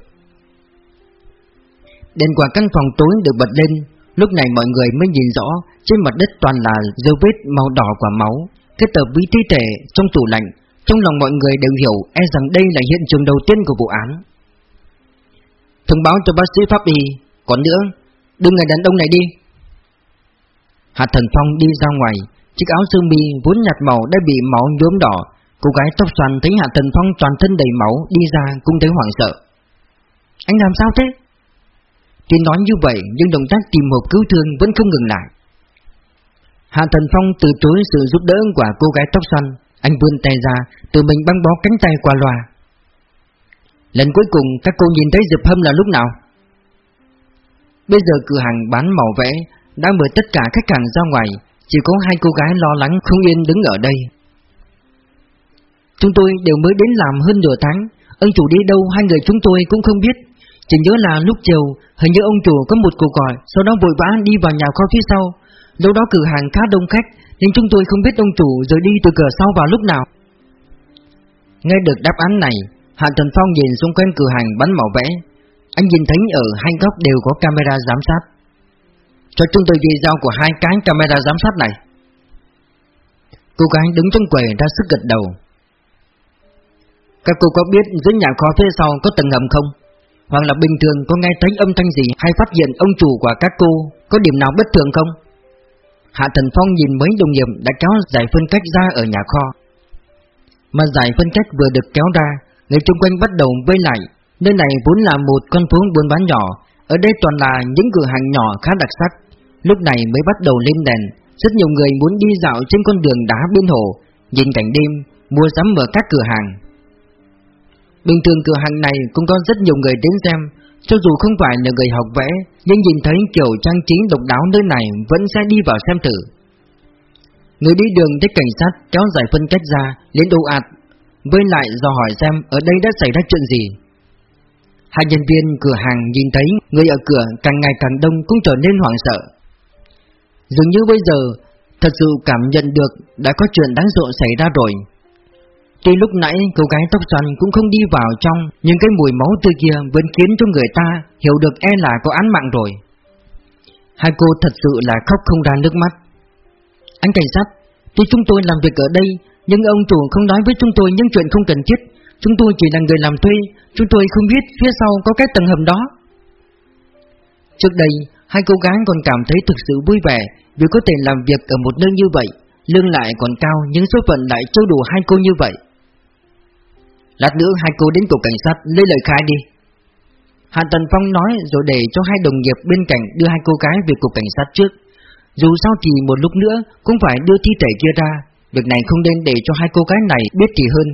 S1: Đèn quả căn phòng tối được bật lên, Lúc này mọi người mới nhìn rõ Trên mặt đất toàn là dấu vết màu đỏ quả máu cái tờ với thi thể trong tủ lạnh trong lòng mọi người đều hiểu E rằng đây là hiện trường đầu tiên của vụ án. Thông báo cho bác sĩ pháp y, Còn nữa, Đưa người đàn ông này đi. Hạ Thần Phong đi ra ngoài, Chiếc áo sơ mi vốn nhạt màu đã bị máu nhuốm đỏ. Cô gái tóc xoăn thấy Hạ Thần Phong toàn thân đầy máu, Đi ra cũng thấy hoảng sợ. Anh làm sao thế? Tuy nói như vậy, nhưng động tác tìm hộp cứu thương vẫn không ngừng lại. Hạ Thần Phong từ chối sự giúp đỡ của cô gái tóc xoăn. Anh vươn tay ra Tự mình băng bó cánh tay qua loa Lần cuối cùng các cô nhìn thấy Diệp Hâm là lúc nào? Bây giờ cửa hàng bán màu vẽ đã mời tất cả khách hàng ra ngoài, chỉ có hai cô gái lo lắng không yên đứng ở đây. Chúng tôi đều mới đến làm hơn nửa tháng, ông chủ đi đâu hai người chúng tôi cũng không biết. Chỉ nhớ là lúc chiều, hình như ông chủ có một cuộc gọi, sau đó vội vã đi vào nhà kho phía sau. Lúc đó cửa hàng khá đông khách, nhưng chúng tôi không biết ông chủ rời đi từ cửa sau vào lúc nào. Nghe được đáp án này, Hạ Thần Phong nhìn xung quanh cửa hàng bánh màu vẽ Anh nhìn thấy ở hai góc đều có camera giám sát Cho chúng tôi video của hai cái camera giám sát này Cô gái đứng trong quầy ra sức gật đầu Các cô có biết dưới nhà kho phía sau có tầng ngầm không? Hoặc là bình thường có nghe thấy âm thanh gì hay phát hiện ông chủ của các cô có điểm nào bất thường không? Hạ Thần Phong nhìn mấy đồng nghiệp đã kéo giải phân cách ra ở nhà kho Mà giải phân cách vừa được kéo ra người xung quanh bắt đầu vây lại. Nơi này vốn là một con phố buôn bán nhỏ, ở đây toàn là những cửa hàng nhỏ khá đặc sắc. Lúc này mới bắt đầu lên đèn, rất nhiều người muốn đi dạo trên con đường đá bên hồ, nhìn cảnh đêm, mua sắm ở các cửa hàng. Bình thường cửa hàng này cũng có rất nhiều người đến xem, cho dù không phải là người học vẽ, nhưng nhìn thấy kiểu trang trí độc đáo nơi này vẫn sẽ đi vào xem thử. Người đi đường thấy cảnh sát kéo giải phân cách ra, lên đồ ạt với lại do hỏi xem ở đây đã xảy ra chuyện gì. Hai nhân viên cửa hàng nhìn thấy người ở cửa càng ngày càng đông cũng trở nên hoảng sợ. Dường như bây giờ thật sự cảm nhận được đã có chuyện đáng sợ xảy ra rồi. Tuy lúc nãy cô gái tóc xoăn cũng không đi vào trong, Nhưng cái mùi máu tươi kia vẫn khiến cho người ta hiểu được e là có án mạng rồi. Hai cô thật sự là khóc không ra nước mắt. Anh cảnh sát, Tuy chúng tôi làm việc ở đây, nhưng ông chủ không nói với chúng tôi những chuyện không cần thiết. Chúng tôi chỉ là người làm thuê, Chúng tôi không biết phía sau có cái tầng hầm đó. Trước đây, Hai cô gái còn cảm thấy thực sự vui vẻ Vì có thể làm việc ở một nơi như vậy, Lương lại còn cao Nhưng số phận lại trâu đủ hai cô như vậy. Lát nữa hai cô đến cục cảnh sát lấy lời khai đi. Hạ Tần Phong nói rồi để cho hai đồng nghiệp bên cạnh đưa hai cô gái về cục cảnh sát trước. Dù sao thì một lúc nữa cũng phải đưa thi thể kia ra. Việc này không nên để cho hai cô gái này biết thì hơn.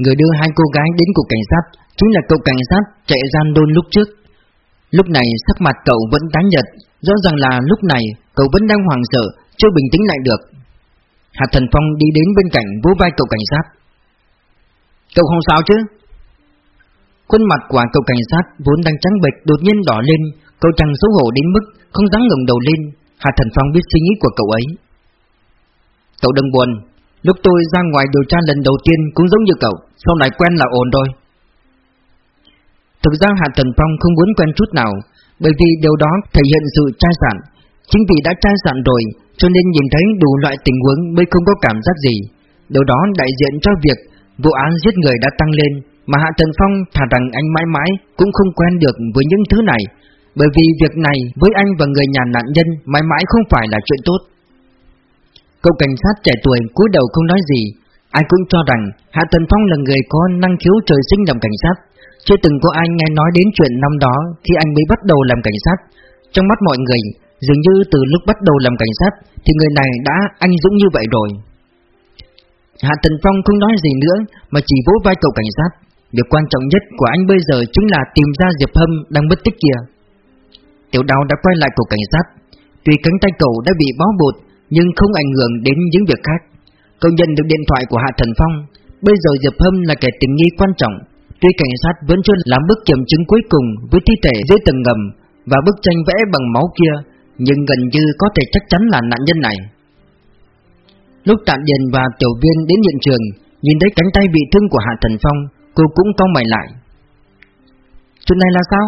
S1: Người đưa hai cô gái đến cục cảnh sát Chính là cậu cảnh sát chạy gian đôn lúc trước. Lúc này sắc mặt cậu vẫn tái nhật Rõ ràng là lúc này cậu vẫn đang hoảng sợ, Chưa bình tĩnh lại được. Hạ Thần Phong đi đến bên cạnh vỗ vai cậu cảnh sát. Cậu không sao chứ? Khuôn mặt của cậu cảnh sát vốn đang trắng bệch đột nhiên đỏ lên, Cậu chẳng xấu hổ đến mức không dám ngẩng đầu lên Hạ Thần Phong biết suy nghĩ của cậu ấy. Cậu đừng buồn, Lúc tôi ra ngoài điều tra lần đầu tiên cũng giống như cậu, Sau này quen là ổn rồi. Thực ra Hạ Thần Phong không muốn quen chút nào, Bởi vì điều đó thể hiện sự trai sản. Chính vì đã trai sản rồi, Cho nên nhìn thấy đủ loại tình huống mới không có cảm giác gì. Điều đó đại diện cho việc Vụ án giết người đã tăng lên, Mà Hạ Tần Phong thả rằng anh mãi mãi Cũng không quen được với những thứ này. Bởi vì việc này với anh và người nhà nạn nhân Mãi mãi không phải là chuyện tốt. Cậu cảnh sát trẻ tuổi cúi đầu không nói gì. Ai cũng cho rằng Hạ Tần Phong là người có năng khiếu trời sinh làm cảnh sát. Chưa từng có ai nghe nói đến chuyện năm đó Khi anh mới bắt đầu làm cảnh sát. Trong mắt mọi người, Dường như từ lúc bắt đầu làm cảnh sát Thì người này đã anh dũng như vậy rồi. Hạ Tần Phong không nói gì nữa, Mà chỉ vỗ vai cậu cảnh sát. Việc quan trọng nhất của anh bây giờ chính là tìm ra Diệp Hâm đang mất tích kia. Tiểu đào đã quay lại cục cảnh sát. Tuy cánh tay cậu đã bị bó bột, Nhưng không ảnh hưởng đến những việc khác. Cậu nhận được điện thoại của Hạ Thần Phong. Bây giờ Diệp Hâm là kẻ tình nghi quan trọng. Tuy cảnh sát vẫn chưa làm bước kiểm chứng cuối cùng Với thi thể dưới tầng ngầm Và bức tranh vẽ bằng máu kia, Nhưng gần như có thể chắc chắn là nạn nhân này. Lúc Tạ Điền và Tiểu Viên đến hiện trường Nhìn thấy cánh tay bị thương của Hạ Thần Phong Cô cũng cau mày lại. Chuyện này là sao?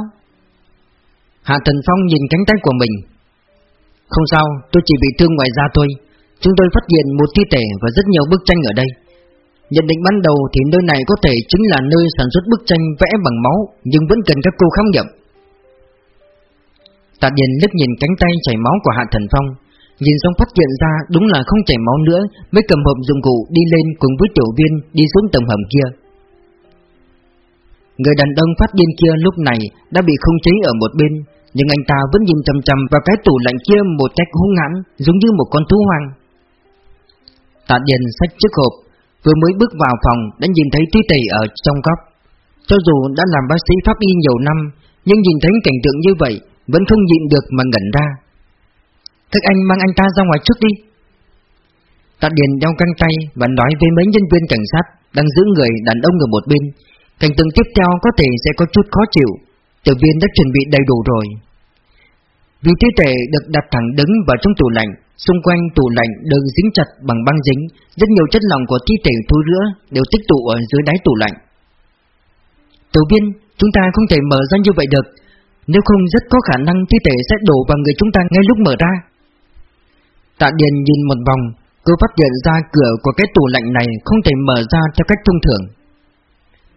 S1: Hạ Thần Phong nhìn cánh tay của mình. Không sao, tôi chỉ bị thương ngoài da thôi. Chúng tôi phát hiện một thi thể và rất nhiều bức tranh ở đây. Nhận định ban đầu thì nơi này có thể chính là nơi sản xuất bức tranh vẽ bằng máu Nhưng vẫn cần các cô khám nghiệm. Tạ Điền liếc nhìn cánh tay chảy máu của Hạ Thần Phong. Nhìn xong phát hiện ra đúng là không chảy máu nữa, Mới cầm hộp dụng cụ đi lên cùng với tiểu viên đi xuống tầng hầm kia. Người đàn ông phát điên kia lúc này đã bị không chế ở một bên, Nhưng anh ta vẫn nhìn chăm chăm vào cái tủ lạnh kia một cách hung hãn, Giống như một con thú hoang. Tạ Điền xách chiếc hộp, Vừa mới bước vào phòng đã nhìn thấy thi thể ở trong góc. Cho dù đã làm bác sĩ pháp y nhiều năm, Nhưng nhìn thấy cảnh tượng như vậy Vẫn không nhịn được mà ngẩn ra. Các anh mang anh ta ra ngoài trước đi. Tạ Điền đeo căng tay và nói với mấy nhân viên cảnh sát Đang giữ người đàn ông ở một bên. Cảnh tượng tiếp theo có thể sẽ có chút khó chịu. Tiểu viên đã chuẩn bị đầy đủ rồi. Vì thi thể được đặt thẳng đứng vào trong tủ lạnh Xung quanh tủ lạnh được dính chặt bằng băng dính Rất nhiều chất lỏng của thi thể thối rữa đều tích tụ ở dưới đáy tủ lạnh. Tiểu viên, chúng ta không thể mở ra như vậy được. Nếu không rất có khả năng thi thể sẽ đổ vào người chúng ta ngay lúc mở ra. Tạ Điền nhìn một vòng Cô phát hiện ra cửa của cái tủ lạnh này không thể mở ra theo cách thông thường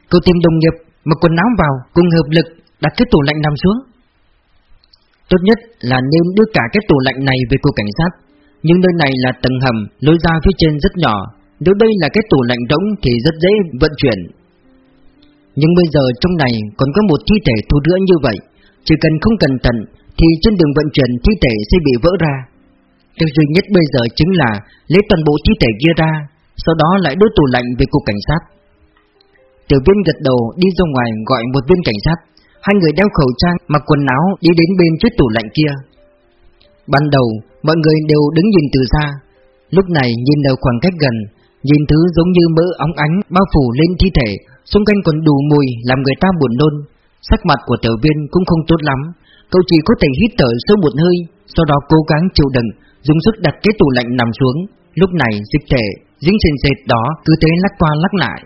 S1: Cô tìm đồng nghiệp mặc quần áo vào cùng hợp lực đặt cái tủ lạnh nằm xuống. Tốt nhất là nên đưa cả cái tủ lạnh này về cục cảnh sát. Nhưng nơi này là tầng hầm, lối ra phía trên rất nhỏ. Nếu đây là cái tủ lạnh rỗng thì rất dễ vận chuyển. Nhưng bây giờ trong này còn có một thi thể thu rữa như vậy. Chỉ cần không cẩn thận thì trên đường vận chuyển thi thể sẽ bị vỡ ra. Điều duy nhất bây giờ chính là lấy toàn bộ thi thể kia ra, sau đó lại đưa tủ lạnh về cục cảnh sát. Tiểu viên gật đầu đi ra ngoài gọi một viên cảnh sát. Hai người đeo khẩu trang, mặc quần áo đi đến bên chiếc tủ lạnh kia. Ban đầu, mọi người đều đứng nhìn từ xa. Lúc này nhìn ở khoảng cách gần Nhìn thứ giống như mỡ óng ánh bao phủ lên thi thể Xung quanh còn đủ mùi làm người ta buồn nôn. Sắc mặt của tiểu viên cũng không tốt lắm Cậu chỉ có thể hít thở sâu một hơi Sau đó cố gắng chịu đựng Dùng sức đặt cái tủ lạnh nằm xuống. Lúc này, dịch thể dính trên dệt đó cứ thế lắc qua lắc lại.